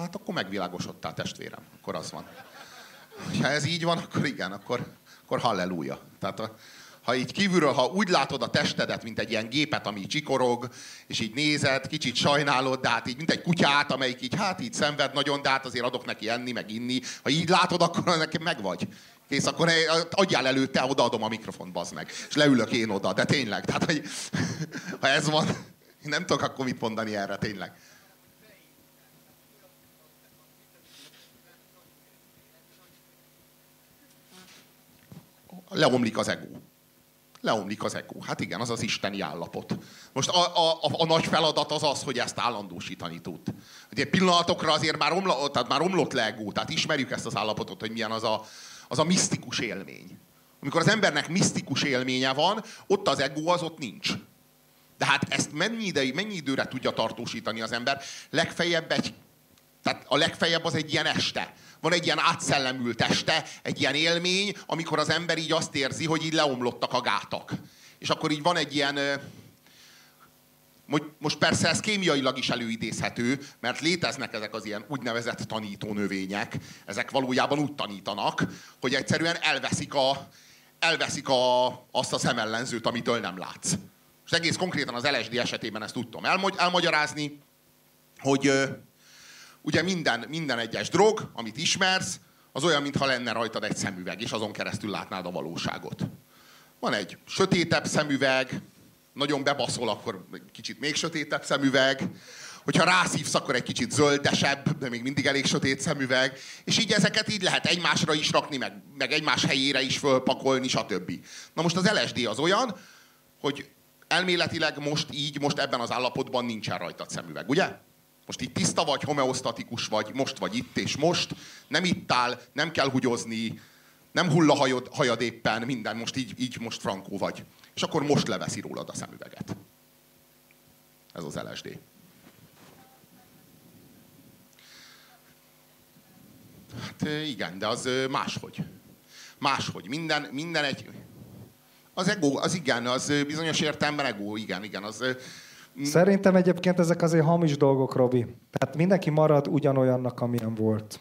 Hát akkor megvilágosodtál testvérem, akkor az van. Ha ez így van, akkor igen, akkor, akkor halleluja. Tehát ha így kívülről, ha úgy látod a testedet, mint egy ilyen gépet, ami csikorog, és így nézed, kicsit sajnálod, de hát így, mint egy kutyát, amelyik így, hát így szenved nagyon, de hát azért adok neki enni, meg inni. Ha így látod, akkor nekem meg vagy. Kész, akkor adjál előtte, odaadom a mikrofont, bazd meg. És leülök én oda, de tényleg. Tehát, hogy, ha ez van, én nem tudok akkor mit mondani erre, tényleg. Leomlik az ego. Leomlik az ego. Hát igen, az az isteni állapot. Most a, a, a, a nagy feladat az az, hogy ezt állandósítani tud. Ugye pillanatokra azért már, omla, tehát már omlott le ego, tehát ismerjük ezt az állapotot, hogy milyen az a, az a misztikus élmény. Amikor az embernek misztikus élménye van, ott az ego az ott nincs. De hát ezt mennyi, ideig, mennyi időre tudja tartósítani az ember? Legfeljebb egy, tehát a legfeljebb az egy ilyen este. Van egy ilyen átszellemült este, egy ilyen élmény, amikor az ember így azt érzi, hogy így leomlottak a gátak. És akkor így van egy ilyen, most persze ez kémiailag is előidézhető, mert léteznek ezek az ilyen úgynevezett tanítónövények. Ezek valójában úgy tanítanak, hogy egyszerűen elveszik, a, elveszik a, azt a szemellenzőt, amitől nem látsz. És egész konkrétan az LSD esetében ezt tudtam elmagy- elmagyarázni, hogy ugye minden, minden egyes drog, amit ismersz, az olyan, mintha lenne rajtad egy szemüveg, és azon keresztül látnád a valóságot. Van egy sötétebb szemüveg, nagyon bebaszol, akkor kicsit még sötétebb szemüveg, hogyha rászívsz, akkor egy kicsit zöldesebb, de még mindig elég sötét szemüveg, és így ezeket így lehet egymásra is rakni, meg, meg egymás helyére is fölpakolni, stb. Na most az LSD az olyan, hogy elméletileg most így, most ebben az állapotban nincsen rajtad szemüveg, ugye? Most itt tiszta vagy, homeosztatikus vagy, most vagy itt és most, nem ittál, nem kell hugyozni, nem hull a hajod, hajad éppen, minden, most így, így most frankó vagy. És akkor most leveszi rólad a szemüveget. Ez az LSD. Hát igen, de az máshogy. Máshogy. Minden, minden egy... Az ego, az igen, az bizonyos értelemben ego, igen, igen, az... Szerintem egyébként ezek azért hamis dolgok, Robi. Tehát mindenki marad ugyanolyannak, amilyen volt.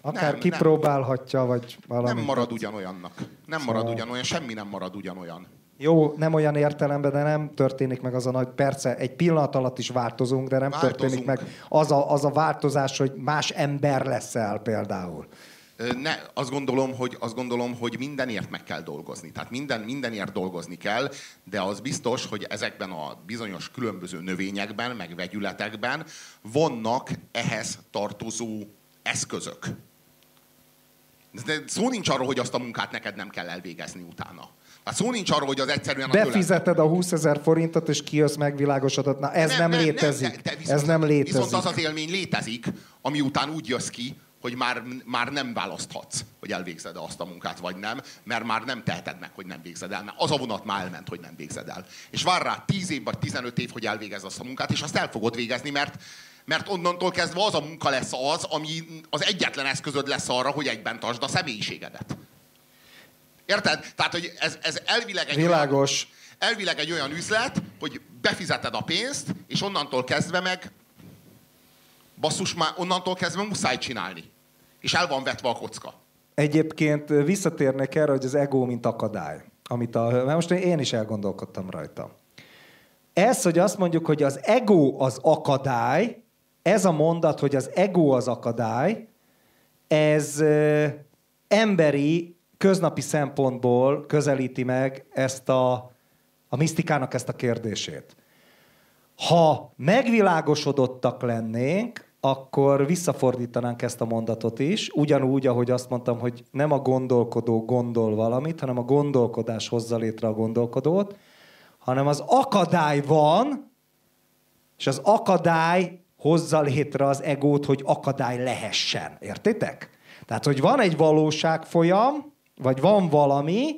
Akár Nem, kipróbálhatja, vagy valami. Nem marad ugyanolyannak. Nem Szóval- marad ugyanolyan, semmi nem marad ugyanolyan. Jó, nem olyan értelemben, de nem történik meg az a nagy, perce, egy pillanat alatt is változunk, de nem Változunk. történik meg az a, az a változás, hogy más ember leszel például. Ne, azt gondolom, hogy, azt gondolom, hogy mindenért meg kell dolgozni. Tehát minden, mindenért dolgozni kell, de az biztos, hogy ezekben a bizonyos különböző növényekben, meg vegyületekben vannak ehhez tartozó eszközök. De szó nincs arról, hogy azt a munkát neked nem kell elvégezni utána. Tehát szó nincs arról, hogy az egyszerűen Befizeted a 20 ezer forintot, és kijössz megvilágosodott. Na, ez nem, nem létezik. de- de viszont, ez nem létezik. Viszont az az élmény létezik, ami után úgy jössz ki, hogy már, már nem választhatsz, hogy elvégzed -e azt a munkát, vagy nem, mert már nem teheted meg, hogy nem végzed el. Mert az a vonat már elment, hogy nem végzed el. És vár rá 10 év vagy 15 év, hogy elvégezd azt a munkát, és azt el fogod végezni, mert, mert onnantól kezdve az a munka lesz az, ami az egyetlen eszközöd lesz arra, hogy egyben tartsd a személyiségedet. Érted? Tehát, hogy ez, ez elvileg egy Világos. Olyan, elvileg egy olyan üzlet, hogy befizeted a pénzt, és onnantól kezdve meg basszus már onnantól kezdve muszáj csinálni. És el van vetve a kocka. Egyébként visszatérnék erre, hogy az ego mint akadály. Amit a, mert most én is elgondolkodtam rajta. Ez, hogy azt mondjuk, hogy az ego az akadály, ez a mondat, hogy az ego az akadály, ez emberi, köznapi szempontból közelíti meg ezt a, a misztikának ezt a kérdését. Ha megvilágosodottak lennénk, akkor visszafordítanánk ezt a mondatot is, ugyanúgy, ahogy azt mondtam, hogy nem a gondolkodó gondol valamit, hanem a gondolkodás hozza létre a gondolkodót, hanem az akadály van, és az akadály hozza létre az egót, hogy akadály lehessen. Értitek? Tehát, hogy van egy valóság folyam, vagy van valami,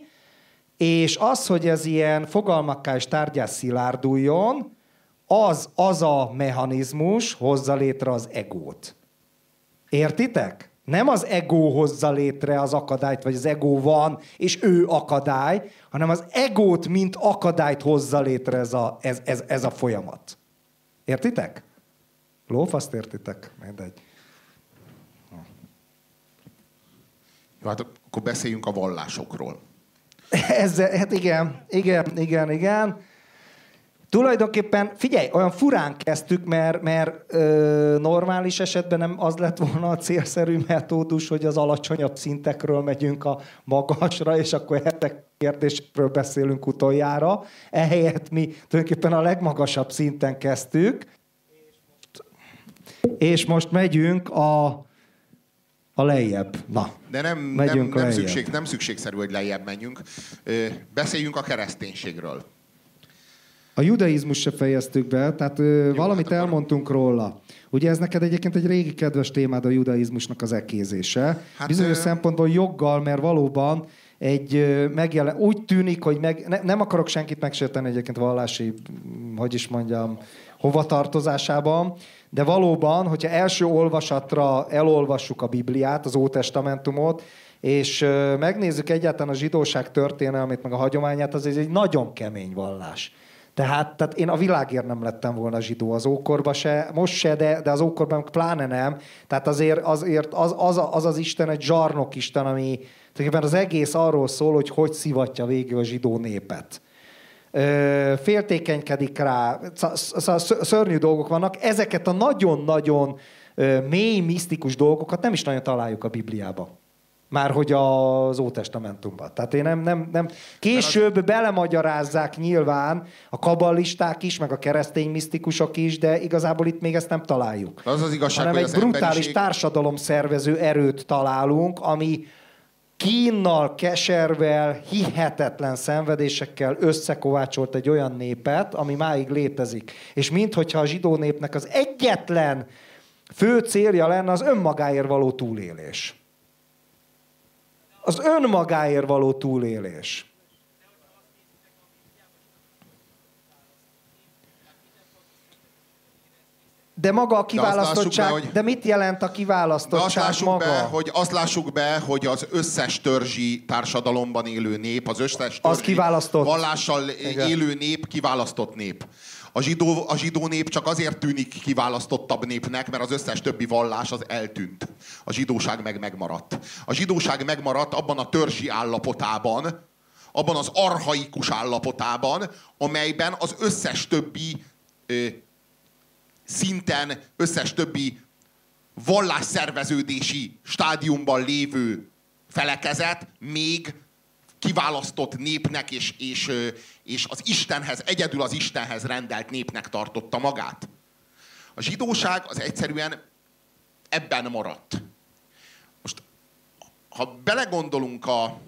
és az, hogy ez ilyen fogalmakká és tárgyás szilárduljon, az, az a mechanizmus hozza létre az egót. Értitek? Nem az ego hozza létre az akadályt, vagy az ego van, és ő akadály, hanem az egót, mint akadályt hozza létre ez a, ez, ez, ez a folyamat. Értitek? Lófaszt értitek? Mindegy. Jó, hát akkor beszéljünk a vallásokról. Ezzel, hát igen, igen, igen, igen. Tulajdonképpen, figyelj, olyan furán kezdtük, mert, mert ö, normális esetben nem az lett volna a célszerű metódus, hogy az alacsonyabb szintekről megyünk a magasra, és akkor hetek kérdésről beszélünk utoljára. Ehelyett mi tulajdonképpen a legmagasabb szinten kezdtük, és most megyünk a, a lejjebb. Na, De nem, nem, Megyünk nem, lejjebb. szükség, nem szükségszerű, hogy lejjebb menjünk. Beszéljünk a kereszténységről. A judaizmus se fejeztük be, tehát ö, valamit hát akkor- elmondtunk róla. Ugye ez neked egyébként egy régi kedves témád a judaizmusnak az ekézése. Hát, Hát, Bizonyos ö- szempontból joggal, mert valóban egy megjelen, úgy tűnik, hogy meg, ne, nem akarok senkit megsérteni egyébként vallási, hogy is mondjam, hovatartozásában, de valóban, hogyha első olvasatra elolvassuk a Bibliát, az Ótestamentumot, és megnézzük egyáltalán a zsidóság történelmét, meg a hagyományát, az egy nagyon kemény vallás. Tehát, tehát én a világért nem lettem volna zsidó az ókorba se, most se, de, de az ókorban pláne nem. Tehát azért, azért az, az, az az Isten egy zsarnok Isten, ami tulajdonképpen az egész arról szól, hogy hogy szivatja végül a zsidó népet. Ö, féltékenykedik rá, sz- sz- sz- szörnyű dolgok vannak. Ezeket a nagyon-nagyon mély, misztikus dolgokat nem is nagyon találjuk a Bibliában. Már hogy az Ótestamentumban. Tehát én nem, nem, nem. Később belemagyarázzák nyilván a kabalisták is, meg a keresztény misztikusok is, de igazából itt még ezt nem találjuk. Az az igazság, hanem hogy egy az brutális emberiség- társadalomszervező erőt találunk, ami kínnal, keservel, hihetetlen szenvedésekkel összekovácsolt egy olyan népet, ami máig létezik. És minthogyha a zsidó népnek az egyetlen fő célja lenne az önmagáért való túlélés. Az önmagáért való túlélés. De maga a De kiválasztottság, be, de, hogy- de mit jelent a De kiválasztottság azt maga? be, hogy, azt lássuk be, hogy az összes törzsi társadalomban élő nép, az összes Az törzsi kiválasztott. vallással Igen. élő nép kiválasztott nép. A zsidó, a zsidó nép csak azért tűnik kiválasztottabb népnek, mert az összes többi vallás az eltűnt. A zsidóság meg megmaradt. A zsidóság megmaradt abban a törzsi állapotában, abban az arhaikus állapotában, amelyben az összes többi ö, szinten, összes többi vallásszerveződési stádiumban lévő felekezet még kiválasztott népnek és, és, és az Istenhez, egyedül az Istenhez rendelt népnek tartotta magát. A zsidóság az egyszerűen ebben maradt. Most, ha belegondolunk a,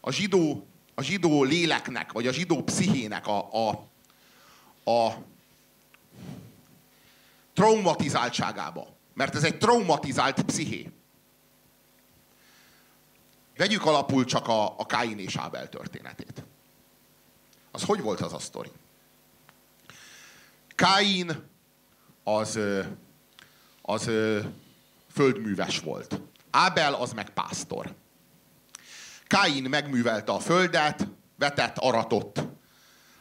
a, zsidó, a zsidó léleknek, vagy a zsidó pszichének a, a, a traumatizáltságába. Mert ez egy traumatizált psziché. Vegyük alapul csak a, a Káin és Ábel történetét. Az hogy volt az a sztori? Káin az, az földműves volt. Ábel az meg pásztor. Káin megművelte a földet, vetett, aratott,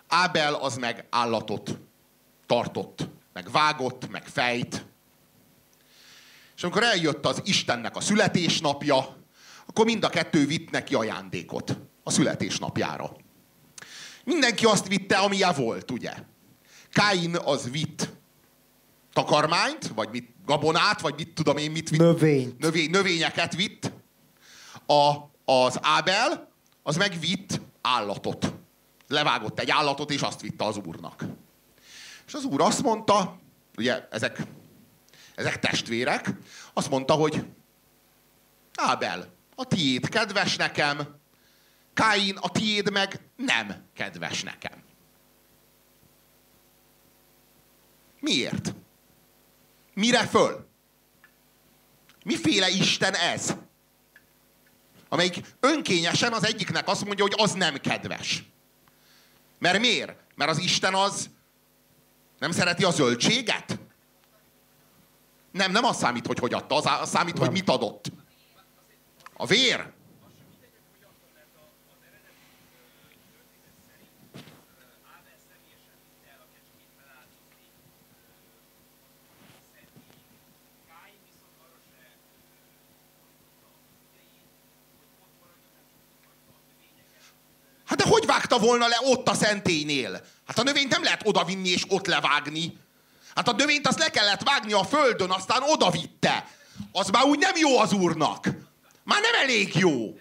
Ábel az meg állatot tartott, meg vágott, meg fejt. És amikor eljött az Istennek a születésnapja, akkor mind a kettő vitt neki ajándékot a születésnapjára. Mindenki azt vitte, amilyen volt, ugye? Káin az vitt takarmányt, vagy mit, gabonát, vagy mit tudom én, mit vitt. Növényt. Növény, növényeket vitt. A, az Ábel, az meg vitt állatot. Levágott egy állatot, és azt vitte az úrnak. És az úr azt mondta, ugye ezek, ezek testvérek, azt mondta, hogy Ábel, a tiéd kedves nekem, Káin, a tiéd meg nem kedves nekem. Miért? Mire föl? Miféle Isten ez? Amelyik önkényesen az egyiknek azt mondja, hogy az nem kedves. Mert miért? Mert az Isten az nem szereti a zöldséget? Nem, nem az számít, hogy hogy adta, az, számít, nem. hogy mit adott. A vér. Hát de hogy vágta volna le ott a szentélynél? Hát a növényt nem lehet odavinni és ott levágni. Hát a növényt azt le kellett vágni a földön, aztán odavitte. Az már úgy nem jó az úrnak. Már nem elég jó.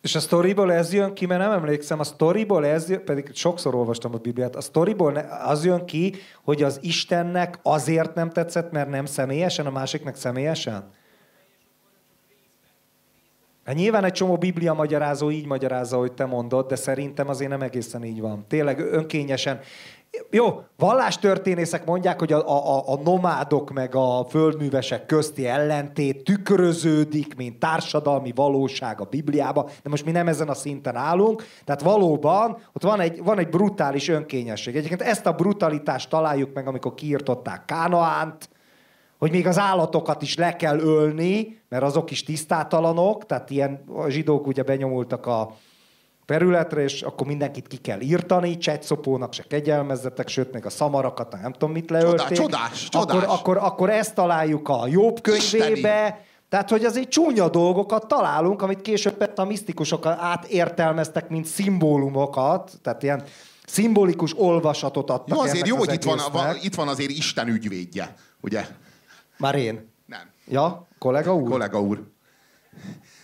És a sztoriból ez jön ki, mert nem emlékszem, a sztoriból ez jön, pedig sokszor olvastam a Bibliát, a sztoriból az jön ki, hogy az Istennek azért nem tetszett, mert nem személyesen, a másiknak személyesen? Hát nyilván egy csomó biblia magyarázó így magyarázza, hogy te mondod, de szerintem azért nem egészen így van. Tényleg önkényesen. Jó, vallástörténészek mondják, hogy a, a, a nomádok meg a földművesek közti ellentét tükröződik, mint társadalmi valóság a Bibliába, de most mi nem ezen a szinten állunk, tehát valóban ott van egy, van egy brutális önkényesség. Egyébként ezt a brutalitást találjuk meg, amikor kiirtották Kánaánt, hogy még az állatokat is le kell ölni, mert azok is tisztátalanok, tehát ilyen a zsidók ugye benyomultak a területre, és akkor mindenkit ki kell írtani, csetszopónak se kegyelmezzetek, sőt, még a szamarakat, nem tudom mit leölték. Csodás, csodás, Akkor, akkor, akkor ezt találjuk a jobb könyvébe, Isteni. tehát, hogy azért csúnya dolgokat találunk, amit később a misztikusok átértelmeztek, mint szimbólumokat, tehát ilyen szimbolikus olvasatot adtak Jó, azért jó, az hogy itt van, van, itt van azért Isten ügyvédje, ugye? Már én? Nem. Ja, kollega úr? Kollega úr.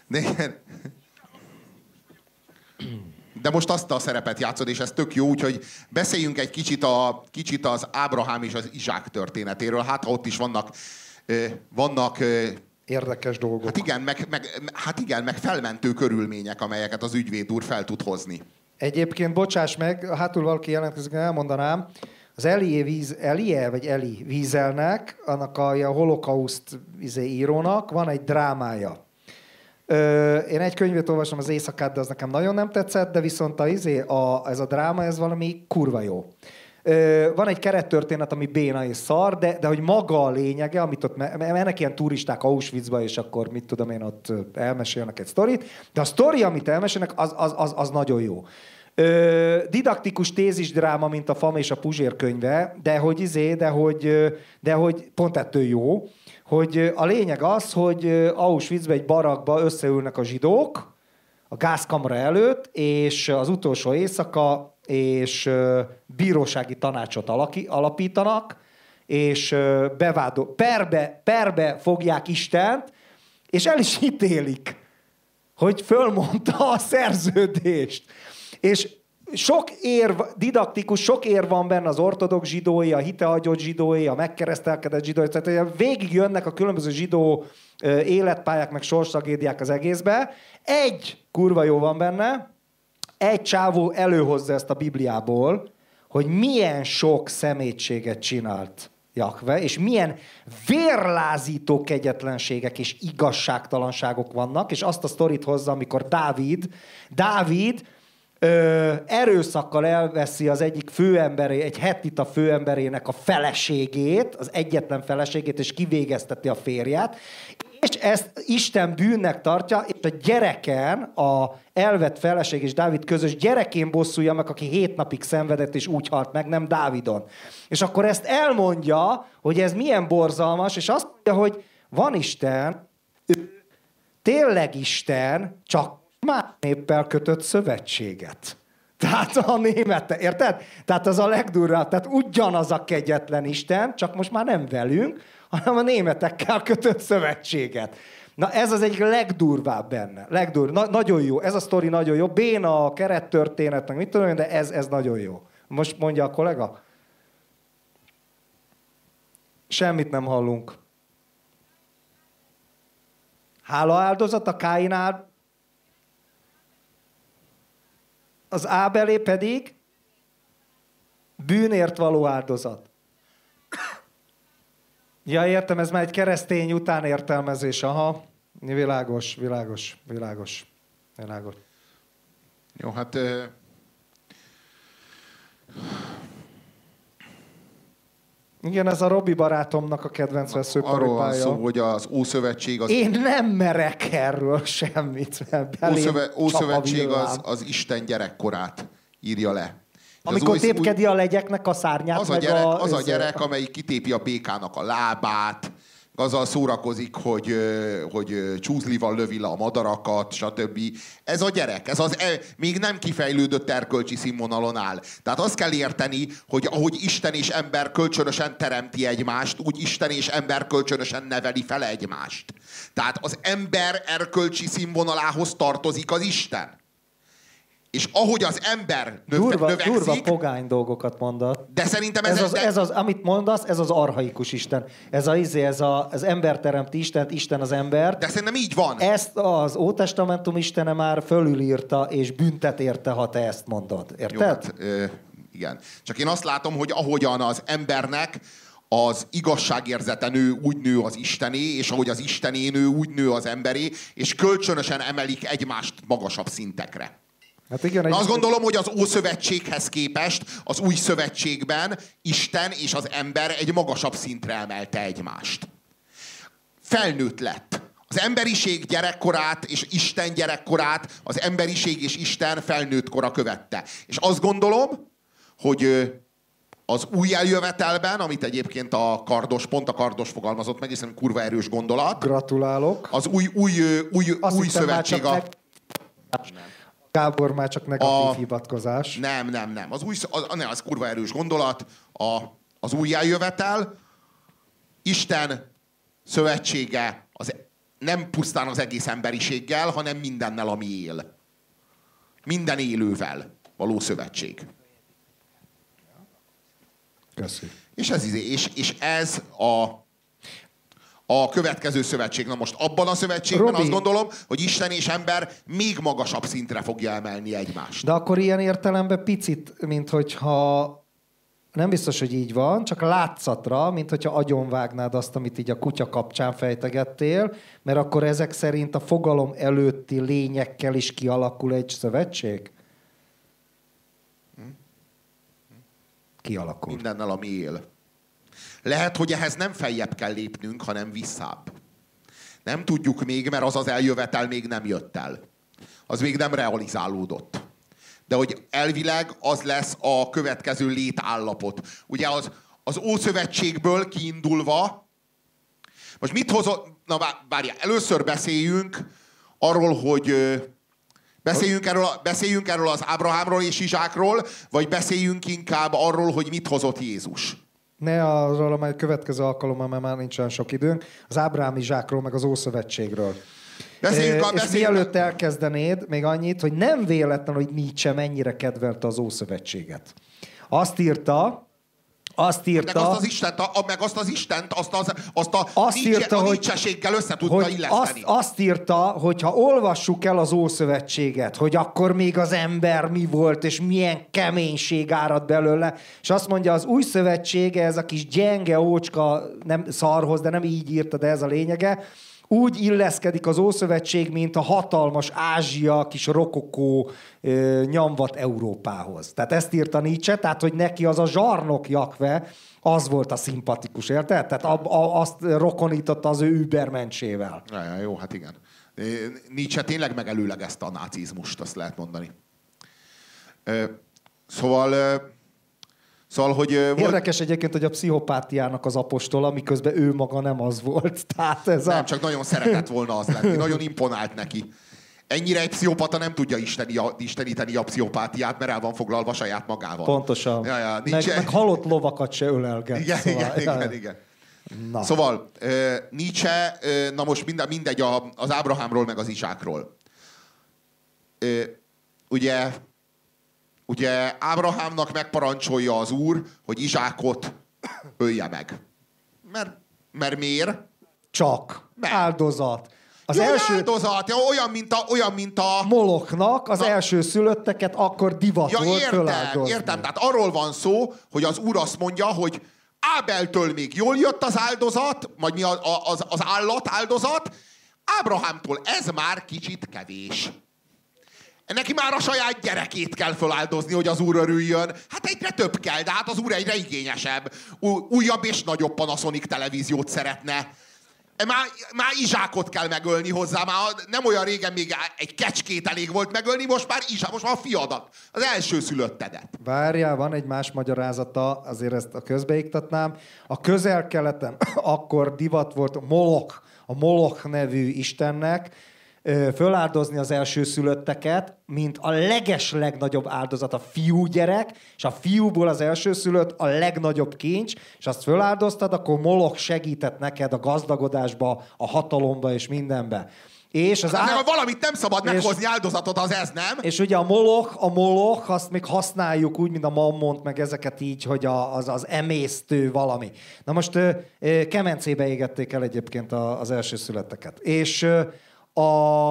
De, de most azt a szerepet játszod, és ez tök jó, úgyhogy beszéljünk egy kicsit, a, kicsit az Ábrahám és az Izsák történetéről. Hát, ha ott is vannak, vannak Érdekes dolgok. Hát igen, meg, meg, hát igen, meg felmentő körülmények, amelyeket az ügyvéd úr fel tud hozni. Egyébként, bocsáss meg, hátul valaki jelentkezik, elmondanám, az Elie, víz, Elie vagy Eli Vízelnek, annak a, a holokauszt izé, írónak van egy drámája. Ö, én egy könyvet olvastam az éjszakát, de az nekem nagyon nem tetszett, de viszont a, izé, a, ez a dráma, ez valami kurva jó. Ö, van egy kerettörténet, ami béna és szar, de, de hogy maga a lényege, amit ott mennek ilyen turisták Auschwitzba, és akkor mit tudom én, ott elmesélnek egy sztorit, de a sztori, amit elmesélnek, az, az, az, az nagyon jó. Ö, didaktikus tézisdráma, mint a Fam és a Puzsér könyve, de hogy izé, de hogy, de hogy pont ettől jó, hogy a lényeg az, hogy Auschwitzbe egy barakba összeülnek a zsidók a gázkamra előtt, és az utolsó éjszaka, és bírósági tanácsot alapítanak, és bevádol, perbe, perbe fogják Istent, és el is ítélik, hogy fölmondta a szerződést. És sok érv, didaktikus, sok ér van benne az ortodox zsidói, a hiteagyott zsidói, a megkeresztelkedett zsidói, tehát végig jönnek a különböző zsidó életpályák, meg sorstragédiák az egészbe. Egy kurva jó van benne, egy csávó előhozza ezt a Bibliából, hogy milyen sok szemétséget csinált Jakve, és milyen vérlázító kegyetlenségek és igazságtalanságok vannak, és azt a sztorit hozza, amikor Dávid, Dávid ö, erőszakkal elveszi az egyik főemberé, egy hetita főemberének a feleségét, az egyetlen feleségét, és kivégezteti a férját, és ezt Isten bűnnek tartja, és a gyereken, a elvett feleség és Dávid közös gyerekén bosszulja meg, aki hét napig szenvedett és úgy halt meg, nem Dávidon. És akkor ezt elmondja, hogy ez milyen borzalmas, és azt mondja, hogy van Isten, ő tényleg Isten, csak más néppel kötött szövetséget. Tehát a német, érted? Tehát az a legdurvább, tehát ugyanaz a kegyetlen Isten, csak most már nem velünk, hanem a németekkel kötött szövetséget. Na ez az egyik legdurvább benne. Legdur, na, nagyon jó. Ez a sztori nagyon jó. Béna a kerettörténetnek, mit tudom én, de ez, ez nagyon jó. Most mondja a kollega? Semmit nem hallunk. Hála áldozat, a Káin. Az Ábelé pedig bűnért való áldozat. Ja, értem, ez már egy keresztény után értelmezés. Aha, világos, világos, világos, világos. Jó, hát... ö, Igen, ez a Robi barátomnak a kedvenc Arról van veszőparipája. szó, hogy az Ószövetség az, Én nem merek erről semmit. mert Ószöve, Ószövetség az, az Isten gyerekkorát írja le. Az Amikor új- tépkedi a legyeknek a szárnyát, az a gyerek, a, az a gyerek, amelyik kitépi a békának a lábát, azzal szórakozik, hogy, hogy csúzlival lövi le a madarakat, stb. Ez a gyerek, ez az e, még nem kifejlődött erkölcsi színvonalon áll. Tehát azt kell érteni, hogy ahogy Isten és ember kölcsönösen teremti egymást, úgy Isten és ember kölcsönösen neveli fel egymást. Tehát az ember erkölcsi színvonalához tartozik az Isten. És ahogy az ember növe, Durva, növekszik, durva pogány dolgokat mondat. de szerintem ez, Ez az, de- ez az, amit mondasz, ez az arhaikus Isten. Ez a, izé, ez a, az ember teremti Istent, Isten az embert. De szerintem így van. Ezt az Ótestamentum Istene már fölülírta, és büntet érte, ha te ezt mondod. Érted? Jó, hát, ö, igen. Csak én azt látom, hogy ahogyan az embernek az igazságérzete nő, úgy nő az Istené, és ahogy az Istené nő, úgy nő az emberé, és kölcsönösen emelik egymást magasabb szintekre. Hát igen, Na azt gondolom, hogy az Ószövetséghez képest az Új Szövetségben Isten és az ember egy magasabb szintre emelte egymást. Felnőtt lett. Az emberiség gyerekkorát és Isten gyerekkorát az emberiség és Isten felnőtt kora követte. És azt gondolom, hogy az új eljövetelben, amit egyébként a kardos, pont a kardos fogalmazott meg, hiszen kurva erős gondolat, Gratulálok. az új, új, új, új már szövetség a... neg- Gábor már csak negatív A- hivatkozás. Nem, nem, nem. Az új, az, az, az kurva erős gondolat. A, az új eljövetel, Isten szövetsége az nem pusztán az egész emberiséggel, hanem mindennel, ami él. Minden élővel való szövetség. Köszi. És ez, izé- és, és ez a, a következő szövetség. Na most abban a szövetségben Robi. azt gondolom, hogy Isten és ember még magasabb szintre fogja emelni egymást. De akkor ilyen értelemben picit, mint hogyha nem biztos, hogy így van, csak látszatra, mint hogyha agyonvágnád azt, amit így a kutya kapcsán fejtegettél, mert akkor ezek szerint a fogalom előtti lényekkel is kialakul egy szövetség? Kialakul. mindennel, ami él. Lehet, hogy ehhez nem feljebb kell lépnünk, hanem visszább. Nem tudjuk még, mert az az eljövetel még nem jött el. Az még nem realizálódott. De hogy elvileg az lesz a következő létállapot. Ugye az, az Ószövetségből kiindulva, most mit hozott, na vá- várjál, először beszéljünk arról, hogy Beszéljünk erről, beszéljünk erről az Ábrahámról és Izsákról, vagy beszéljünk inkább arról, hogy mit hozott Jézus. Ne arról, amely következő alkalommal, mert már nincs olyan sok időnk, az Ábrámi zsákról, meg az Ószövetségről. Beszéljünk, és beszéljünk, mielőtt elkezdenéd, még annyit, hogy nem véletlen, hogy Nietzsche mennyire kedvelte az Ószövetséget. Azt írta, azt meg írta, azt az Istent, a, meg azt az Istent, azt, az, azt a, Azt Nietzsche, írta, a hogy- össze tudta hogy azt, illeszteni. azt írta, hogy ha olvassuk el az Ószövetséget, hogy akkor még az ember mi volt, és milyen keménység árad belőle, és azt mondja, az új szövetsége, ez a kis gyenge ócska, nem szarhoz, de nem így írta, de ez a lényege, úgy illeszkedik az Ószövetség, mint a hatalmas Ázsia, kis rokokó ö, nyomvat Európához. Tehát ezt írta Nietzsche, tehát hogy neki az a zsarnok jakve, az volt a szimpatikus, érted? Tehát ab, a, azt rokonította az ő übermencsével. Ja, ja, jó, hát igen. Nietzsche tényleg megelőlegezte a nácizmust, azt lehet mondani. Szóval, szóval hogy... Érdekes egyébként, hogy a pszichopátiának az apostola, miközben ő maga nem az volt. Tehát ez nem, a... csak nagyon szeretett volna az lenni. Nagyon imponált neki. Ennyire egy pszichopata nem tudja isteni isteníteni a pszichopátiát, mert el van foglalva saját magával. Pontosan. Ja, ja, meg, meg halott lovakat se ölelget. Igen, szóval, igen, ja, igen, igen. Na. Szóval Nietzsche, na most minden, mindegy a, az Ábrahámról, meg az Izsákról. Ugye, ugye Ábrahámnak megparancsolja az úr, hogy Izsákot ölje meg. Mert, mert miért? Csak. Meg. Áldozat. Az Jó, első áldozat, ja, olyan, mint a, olyan, mint a... moloknak az Na. első szülötteket akkor divat Ja, volt értem, föláldozni. értem. Tehát arról van szó, hogy az úr azt mondja, hogy Ábeltől még jól jött az áldozat, vagy mi az, az, az állat áldozat, Ábrahámtól ez már kicsit kevés. Neki már a saját gyerekét kell feláldozni, hogy az úr örüljön. Hát egyre több kell, de hát az úr egyre igényesebb. Újabb és nagyobb Panasonic televíziót szeretne. Már, már izsákot kell megölni hozzá, már nem olyan régen még egy kecskét elég volt megölni, most már izsák, most már a fiadat, az első szülöttedet. Várjál, van egy más magyarázata, azért ezt a közbeiktatnám. A közel-keleten akkor divat volt Molok, a Molok nevű istennek, föláldozni az elsőszülötteket, mint a leges legnagyobb áldozat a fiúgyerek, és a fiúból az elsőszülött a legnagyobb kincs, és azt föláldoztad, akkor Molok segített neked a gazdagodásba, a hatalomba és mindenbe. És az Hát, á- meg valamit nem szabad És- meghozni áldozatot, az ez nem? és ugye a moloch, a moloch, azt még használjuk úgy, mint a mammont, meg ezeket így, hogy a, az, az emésztő valami. Na most ö, ö, kemencébe égették el egyébként a, az első születeket. És ö, a,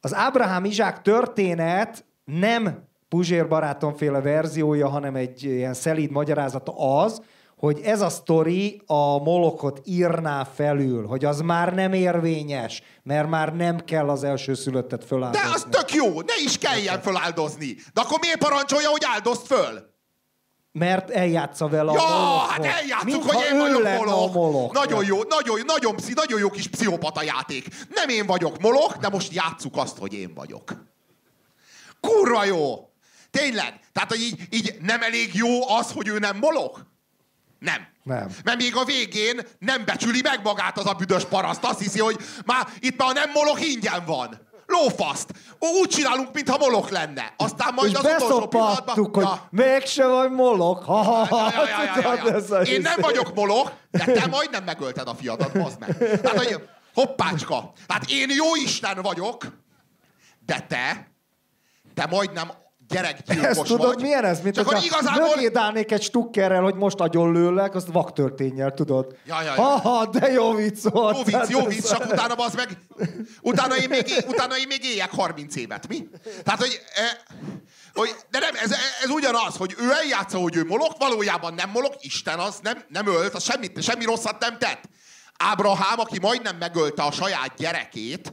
az Ábrahám Izsák történet nem Puzsér barátomféle verziója, hanem egy ilyen szelíd magyarázata az, hogy ez a sztori a molokot írná felül, hogy az már nem érvényes, mert már nem kell az első szülöttet De föláldozni. az tök jó, ne is kelljen föláldozni. De akkor miért parancsolja, hogy áldozd föl? Mert eljátsza vele Ja, a molokhot. hát eljátszuk, Mintha hogy én vagyok a moloch. Nagyon jó, nagyon, nagyon, pszi, nagyon jó kis pszichopata játék. Nem én vagyok moloch, de most játsszuk azt, hogy én vagyok. Kurva jó! Tényleg. Tehát, hogy így, így nem elég jó az, hogy ő nem moloch? Nem. Nem. Mert még a végén nem becsüli meg magát az a büdös paraszt. Azt hiszi, hogy már itt már nem moloch ingyen van. Lófaszt. Úgy csinálunk, mintha moloch lenne. Aztán majd És az utolsó beszopattuk, hogy Ja. mégse vagy molok. Ha, ha, ha. Ja, ja, ja, ja. Én nem vagyok moloch, de te majdnem megölted a fiadat, bazd meg. Tehát, hogy hoppácska. Hát én jó Isten vagyok, de te, te majdnem gyerekgyilkos Ezt tudod, vagy. milyen ez? Mint És akkor hogyha igazából... mögéd állnék egy stukkerrel, hogy most agyonlőlek, azt vaktörténnyel, tudod? Ja, ja, ja. Ha, ha, de jó vicc volt. Jó vicc, Tehát jó vicc, csak utána az meg... Utána én még, utána én még éljek 30 évet, mi? Tehát, hogy... E, hogy de nem, ez, ez ugyanaz, hogy ő eljátsza, hogy ő molok, valójában nem molok, Isten az nem, nem ölt, az semmit, semmi rosszat nem tett. Ábrahám, aki majdnem megölte a saját gyerekét,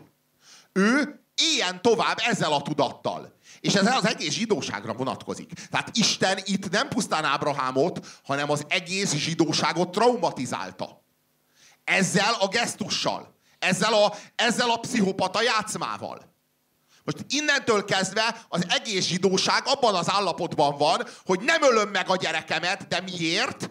ő éljen tovább ezzel a tudattal. És ez az egész zsidóságra vonatkozik. Tehát Isten itt nem pusztán Ábrahámot, hanem az egész zsidóságot traumatizálta. Ezzel a gesztussal. Ezzel a, ezzel a pszichopata játszmával. Most innentől kezdve az egész zsidóság abban az állapotban van, hogy nem ölöm meg a gyerekemet, de miért?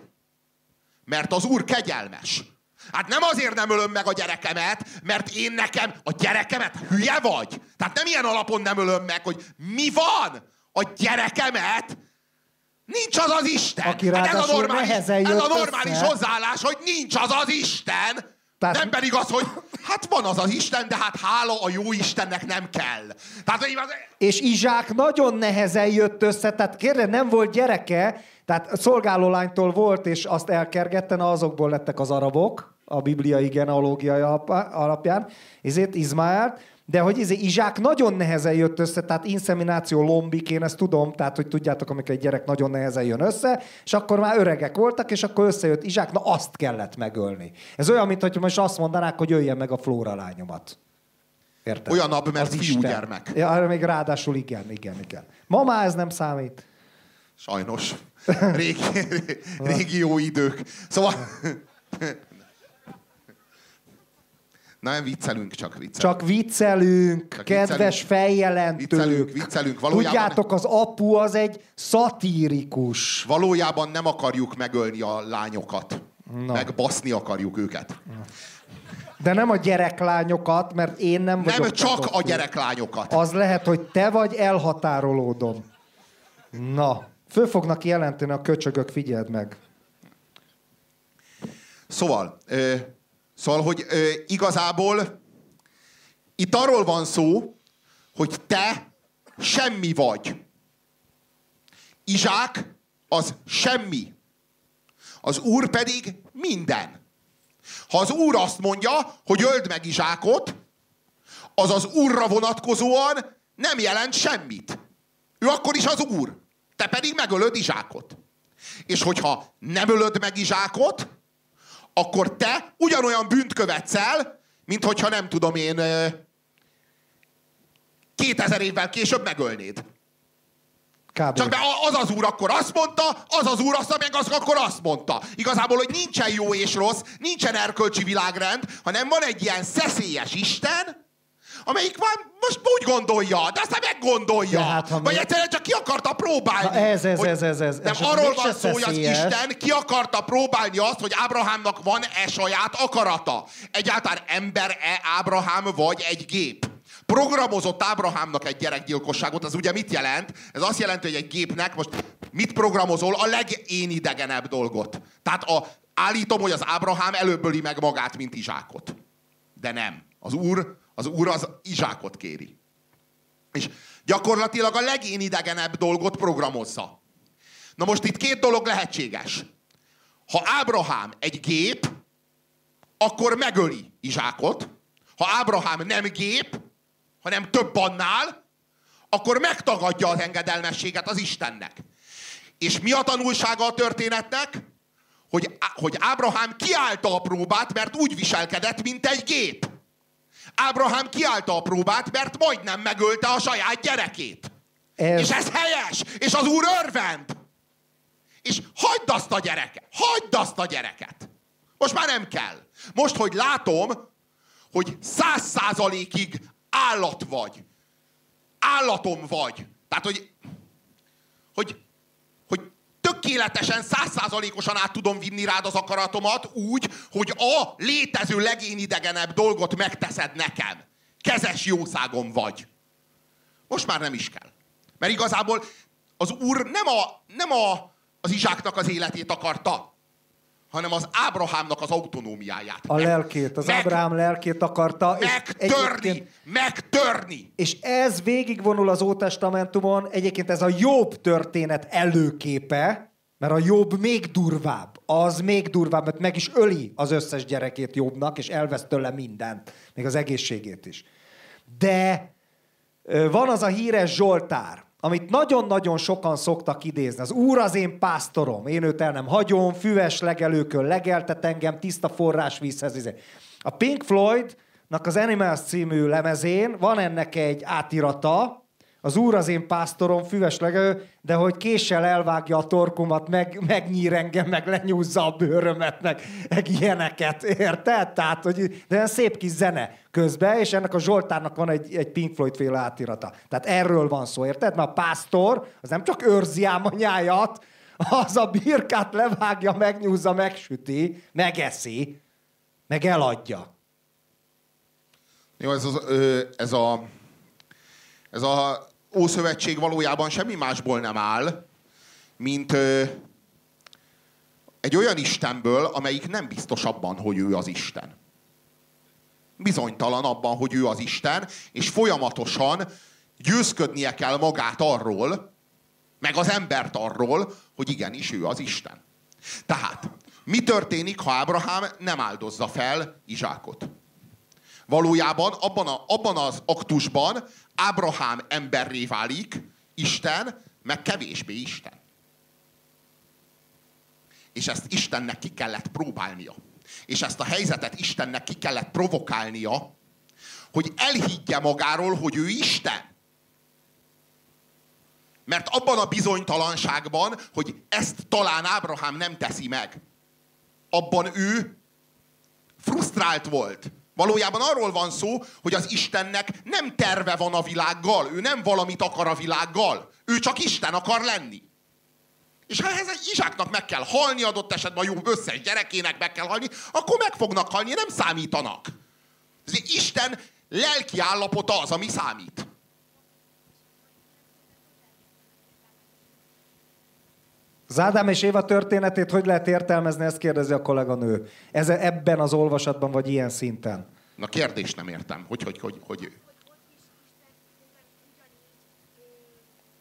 Mert az úr kegyelmes. Hát nem azért nem ölöm meg a gyerekemet, mert én nekem a gyerekemet hülye vagy. Tehát nem ilyen alapon nem ölöm meg, hogy mi van? A gyerekemet nincs az az Isten. Aki hát ez a normális, ez a normális össze. hozzáállás, hogy nincs az az Isten. Tehát- Nem pedig az, hogy hát van az az Isten, de hát hála a jó Istennek nem kell. Tehát, hogy az, És Izsák nagyon nehezen jött össze, tehát kérdez, nem volt gyereke, tehát szolgálólánytól volt, és azt elkergette, na azokból lettek az arabok, a bibliai genealógiai alap- alapján, ezért Izmael, de hogy izé, Izsák nagyon nehezen jött össze, tehát inszemináció lombik, én ezt tudom, tehát hogy tudjátok, amikor egy gyerek nagyon nehezen jön össze, és akkor már öregek voltak, és akkor összejött Izsák, na azt kellett megölni. Ez olyan, mint hogy most azt mondanák, hogy öljen meg a Flóra lányomat. Érted? Olyanabb, mert Az fiúgyermek. Ja, még ráadásul igen, igen, igen. Ma már ez nem számít. Sajnos. Régi, régi jó idők. Szóval... Nem viccelünk, csak viccelünk. Csak viccelünk, Csak kedves viccelünk. feljelentők. Viccelünk, viccelünk. Valójában- Tudjátok, az apu az egy szatírikus. Valójában nem akarjuk megölni a lányokat. Na. Meg baszni akarjuk őket. De nem a gyereklányokat, mert én nem vagyok Nem csak a gyereklányokat. Az lehet, hogy te vagy, elhatárolódom. Na, föl fognak jelenteni a köcsögök, figyeld meg. Szóval, ö, szóval, hogy ö, igazából itt arról van szó, hogy te semmi vagy. Izsák az semmi. Az úr pedig minden. Ha az úr azt mondja, hogy öld meg Izsákot, az az úrra vonatkozóan nem jelent semmit. Ő akkor is az úr. Te pedig megölöd Izsákot. És hogyha nem ölöd meg Izsákot, akkor te ugyanolyan bűnt követsz el, mint hogyha nem tudom én ö, 2000 évvel később megölnéd. Kb. Csak mert az az úr akkor azt mondta, az az úr azt meg az akkor azt mondta. Igazából, hogy nincsen jó és rossz, nincsen erkölcsi világrend, hanem van egy ilyen szeszélyes Isten, amelyik van, most úgy gondolja, de aztán meggondolja. De hát, ha Vagy mi- egyszerűen csak ki akarta próbálni. Na ez, ez, ez, ez, ez. Nem arról van szó, hogy az. Isten ki akarta próbálni azt, hogy Ábrahámnak van-e saját akarata. Egyáltalán ember-e Ábrahám vagy egy gép. Programozott Ábrahámnak egy gyerekgyilkosságot, az ugye mit jelent? Ez azt jelenti, hogy egy gépnek most mit programozol? A legénidegenebb dolgot. Tehát a, állítom, hogy az Ábrahám előbb öli meg magát, mint Izsákot. De nem. Az úr, az úr az Izsákot kéri. És gyakorlatilag a legénidegenebb dolgot programozza. Na most itt két dolog lehetséges. Ha Ábrahám egy gép, akkor megöli Izsákot. Ha Ábrahám nem gép, hanem több annál, akkor megtagadja az engedelmességet az Istennek. És mi a tanulsága a történetnek? Hogy, hogy Ábrahám kiállta a próbát, mert úgy viselkedett, mint egy gép. Ábrahám kiállta a próbát, mert majdnem megölte a saját gyerekét. Ez- És ez helyes, és az úr örvend. És hagyd azt a gyereket, hagyd azt a gyereket. Most már nem kell. Most, hogy látom, hogy száz százalékig állat vagy. Állatom vagy. Tehát, hogy, hogy, hogy tökéletesen, százszázalékosan át tudom vinni rád az akaratomat úgy, hogy a létező legénidegenebb dolgot megteszed nekem. Kezes jószágom vagy. Most már nem is kell. Mert igazából az úr nem, a, nem a, az Izsáknak az életét akarta, hanem az Ábrahámnak az autonómiáját. A lelkét, az Ábrahám lelkét akarta. és Megtörni! egyébként- Megtörni! És ez végigvonul az Ótestamentumon, egyébként ez a jobb történet előképe, mert a jobb még durvább. Az még durvább, mert meg is öli az összes gyerekét jobbnak, és elvesz tőle mindent, még az egészségét is. De van az a híres Zsoltár, amit nagyon-nagyon sokan szoktak idézni. Az Úr az én pásztorom, én őt el nem hagyom, füves legelőkön legeltet engem, tiszta forrásvízhez. izé. A Pink Floydnak az Animals című lemezén van ennek egy átirata, az úr az én pásztorom, füves legelő, de hogy késsel elvágja a torkomat, meg, megnyír engem, meg lenyúzza a bőrömet, meg, meg ilyeneket, érted? Tehát, hogy de olyan szép kis zene közben, és ennek a Zsoltárnak van egy, egy Pink Floyd féle átirata. Tehát erről van szó, érted? Mert a pásztor az nem csak őrzi ám a nyájat, az a birkát levágja, megnyúzza, megsüti, megeszi, meg eladja. Jó, ez, az, ö, ez a ez a Ószövetség valójában semmi másból nem áll, mint ö, egy olyan Istenből, amelyik nem biztos abban, hogy ő az Isten. Bizonytalan abban, hogy ő az Isten, és folyamatosan győzködnie kell magát arról, meg az embert arról, hogy igenis ő az Isten. Tehát, mi történik, ha Ábrahám nem áldozza fel Izsákot? Valójában abban, a, abban az aktusban Ábrahám emberré válik, Isten, meg kevésbé Isten. És ezt Istennek ki kellett próbálnia. És ezt a helyzetet Istennek ki kellett provokálnia, hogy elhiggye magáról, hogy ő Isten. Mert abban a bizonytalanságban, hogy ezt talán Ábrahám nem teszi meg, abban ő frusztrált volt. Valójában arról van szó, hogy az Istennek nem terve van a világgal, ő nem valamit akar a világgal, ő csak Isten akar lenni. És ha ehhez Izsáknak meg kell halni, adott esetben a jó összes gyerekének meg kell halni, akkor meg fognak halni, nem számítanak. Isten lelki állapota az, ami számít. Az Ádám és Éva történetét hogy lehet értelmezni, ezt kérdezi a kolléganő. Ez ebben az olvasatban, vagy ilyen szinten? Na kérdés nem értem. Hogy, hogy, hogy, hogy...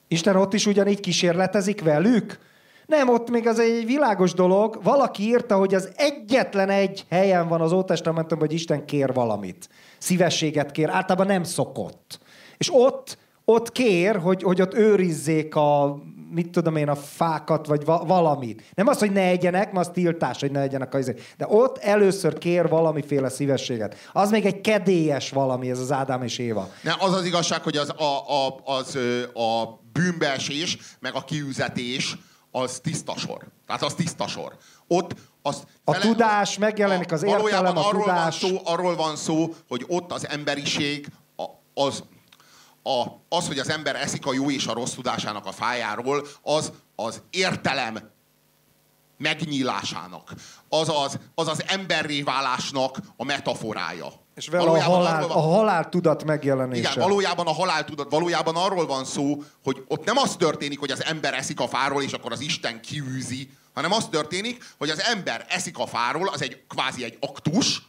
Isten ott is ugyanígy kísérletezik velük? Nem, ott még az egy világos dolog. Valaki írta, hogy az egyetlen egy helyen van az Ótestamentumban, hogy Isten kér valamit. Szívességet kér. Általában nem szokott. És ott, ott kér, hogy, hogy ott őrizzék a mit tudom én, a fákat, vagy va- valamit. Nem az, hogy ne egyenek, mert az tiltás, hogy ne egyenek a izé. De ott először kér valamiféle szívességet. Az még egy kedélyes valami, ez az Ádám és Éva. Ne, az az igazság, hogy az, a, a, az, a bűnbeesés, meg a kiüzetés, az tiszta sor. Tehát az tiszta sor. Ott az a fele, tudás megjelenik, az értelem, a arról tudás. Van szó, arról van szó, hogy ott az emberiség az a, az, hogy az ember eszik a jó és a rossz tudásának a fájáról, az az értelem megnyílásának, az az, az, az emberré válásnak a metaforája. És vele a halál, van, a halál tudat megjelenése. Igen, valójában a halál tudat, valójában arról van szó, hogy ott nem az történik, hogy az ember eszik a fáról, és akkor az Isten kiűzi, hanem az történik, hogy az ember eszik a fáról, az egy kvázi egy aktus,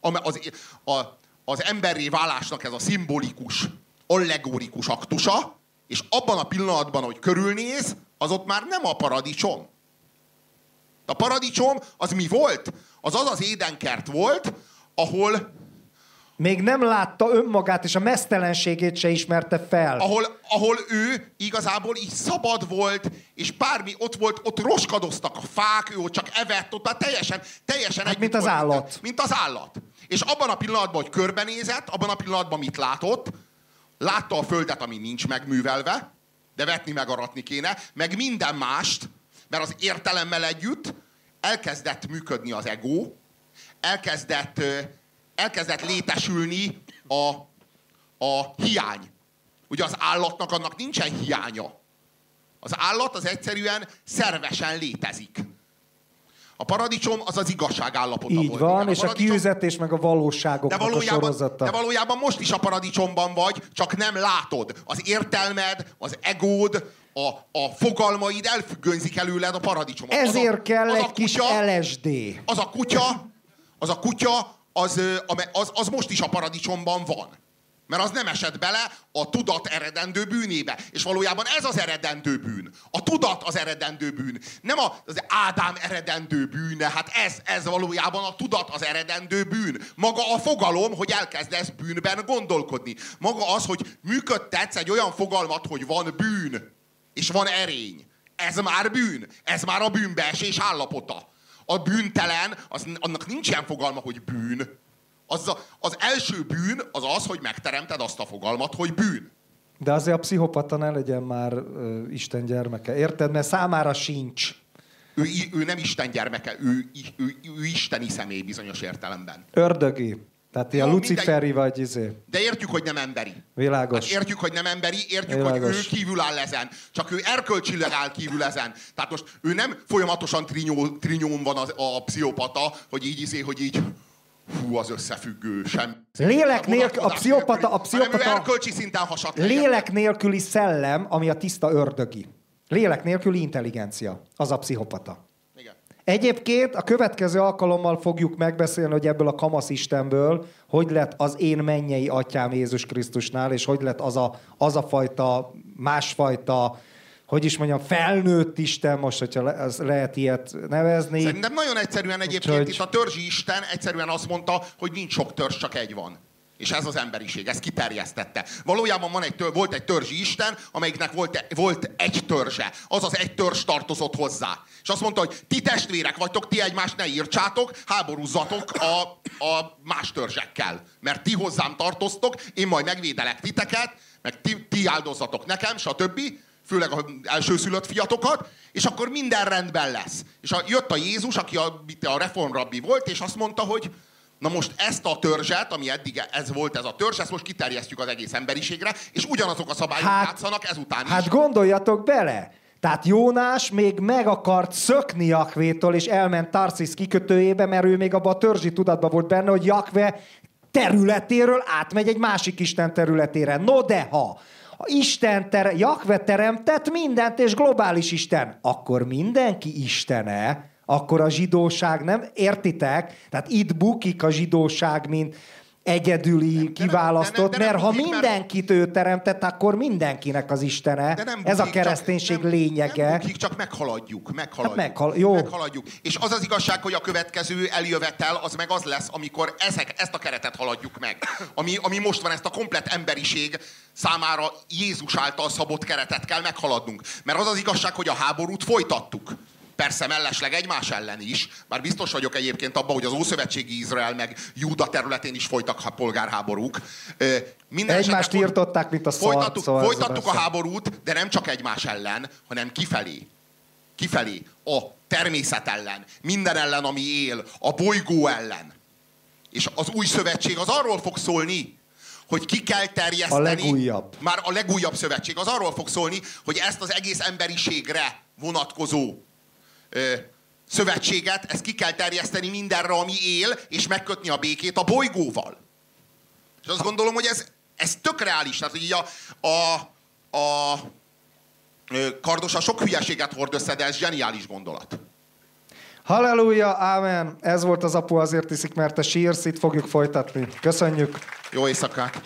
az, az, az emberré válásnak ez a szimbolikus allegórikus aktusa, és abban a pillanatban, hogy körülnéz, az ott már nem a paradicsom. A paradicsom az mi volt? Az az az édenkert volt, ahol még nem látta önmagát, és a mesztelenségét se ismerte fel. Ahol, ahol ő igazából így szabad volt, és bármi ott volt, ott roskadoztak a fák, ő ott csak evett, ott már teljesen, teljesen hát mint az volt, állat. Mint az állat. És abban a pillanatban, hogy körbenézett, abban a pillanatban mit látott? Látta a földet, ami nincs megművelve, de vetni meg aratni kéne, meg minden mást, mert az értelemmel együtt elkezdett működni az ego, elkezdett, elkezdett létesülni a, a hiány. Ugye az állatnak annak nincsen hiánya. Az állat az egyszerűen szervesen létezik. A paradicsom az az igazság állapota Így volt. van, Igen, és a, a kiüzetés meg a valóságok de valójában, a sorozata. De valójában most is a paradicsomban vagy, csak nem látod. Az értelmed, az egód, a, a fogalmaid elfüggönzik előled a paradicsom. Ezért a, kell az egy a kutya, kis LSD. Az a kutya, az a kutya, az, az, az most is a paradicsomban van. Mert az nem esett bele a tudat eredendő bűnébe. És valójában ez az eredendő bűn. A tudat az eredendő bűn. Nem az Ádám eredendő bűne. Hát ez, ez valójában a tudat az eredendő bűn. Maga a fogalom, hogy elkezdesz bűnben gondolkodni. Maga az, hogy működtetsz egy olyan fogalmat, hogy van bűn. És van erény. Ez már bűn. Ez már a bűnbeesés állapota. A bűntelen, az, annak nincs ilyen fogalma, hogy bűn az, a, az első bűn az az, hogy megteremted azt a fogalmat, hogy bűn. De azért a pszichopata ne legyen már uh, Isten gyermeke. Érted? Mert számára sincs. Ő, ő nem Isten gyermeke, ő, ő, ő, ő isteni személy bizonyos értelemben. Ördögi. Tehát ilyen luciferi mindegy, vagy izé. De értjük, hogy nem emberi. Világos. Hát értjük, hogy nem emberi, értjük, Világos. hogy ő kívül áll ezen. Csak ő erkölcsileg áll kívül ezen. Tehát most ő nem folyamatosan trinyó, trinyón van az, a pszichopata, hogy így izé, hogy így Hú, az összefüggő, sem. Lélek nélkül, a pszichopata, a pszichopata, erkölcsi szinten hasat Lélek nélküli szellem, ami a tiszta ördögi. Lélek nélküli intelligencia, az a pszichopata. Igen. Egyébként a következő alkalommal fogjuk megbeszélni, hogy ebből a kamasz Istenből hogy lett az én mennyei atyám Jézus Krisztusnál, és hogy lett az a, az a fajta, másfajta hogy is mondjam, felnőtt Isten, most, hogyha le, az lehet ilyet nevezni. Szerintem nagyon egyszerűen egyébként Úgyhogy... itt a törzsi Isten egyszerűen azt mondta, hogy nincs sok törzs, csak egy van. És ez az emberiség, ez kiterjesztette. Valójában van egy, volt egy törzsi isten, amelyiknek volt, volt egy törzse. Az az egy törzs tartozott hozzá. És azt mondta, hogy ti testvérek vagytok, ti egymást ne írtsátok, háborúzzatok a, a más törzsekkel. Mert ti hozzám tartoztok, én majd megvédelek titeket, meg ti, ti áldozzatok nekem, stb főleg az elsőszülött fiatokat, és akkor minden rendben lesz. És a, jött a Jézus, aki a, a reformrabbi volt, és azt mondta, hogy na most ezt a törzset, ami eddig ez volt ez a törzs, ezt most kiterjesztjük az egész emberiségre, és ugyanazok a szabályok hát, játszanak ezután Hát is. gondoljatok bele! Tehát Jónás még meg akart szökni Jakvétól, és elment Tarsis kikötőjébe, mert ő még abban a törzsi tudatban volt benne, hogy Jakve területéről átmegy egy másik Isten területére. No de ha Isten ter- Jakve teremtett mindent, és globális Isten. Akkor mindenki Istene, akkor a zsidóság nem, értitek? Tehát itt bukik a zsidóság, mint egyedüli, de kiválasztott, de nem, de nem, mert ha mindenkit ő teremtett, akkor mindenkinek az Istene. De nem bukik, Ez a kereszténység csak, nem, lényege. Nem bukik, csak meghaladjuk. meghaladjuk hát meghal, jó. meghaladjuk. És az az igazság, hogy a következő eljövetel az meg az lesz, amikor ezek, ezt a keretet haladjuk meg. Ami, ami most van, ezt a komplet emberiség számára Jézus által szabott keretet kell meghaladnunk. Mert az az igazság, hogy a háborút folytattuk. Persze mellesleg egymás ellen is, már biztos vagyok egyébként abban, hogy az Ószövetségi Izrael meg Júda területén is folytak polgárháborúk. Minden Egymást írtották, mint a szart, Folytattuk, szóval folytattuk a háborút, de nem csak egymás ellen, hanem kifelé. Kifelé. A természet ellen. Minden ellen, ami él. A bolygó ellen. És az új szövetség az arról fog szólni, hogy ki kell terjeszteni. A legújabb. Már a legújabb szövetség az arról fog szólni, hogy ezt az egész emberiségre vonatkozó ö, szövetséget, ezt ki kell terjeszteni mindenre, ami él, és megkötni a békét a bolygóval. És azt gondolom, hogy ez, ez tök reális. Tehát, hogy a, a, a Kardosa sok hülyeséget hord össze, de ez zseniális gondolat. Halleluja, ámen! Ez volt az apu azért iszik, mert a sírsz, itt fogjuk folytatni. Köszönjük! Jó éjszakát!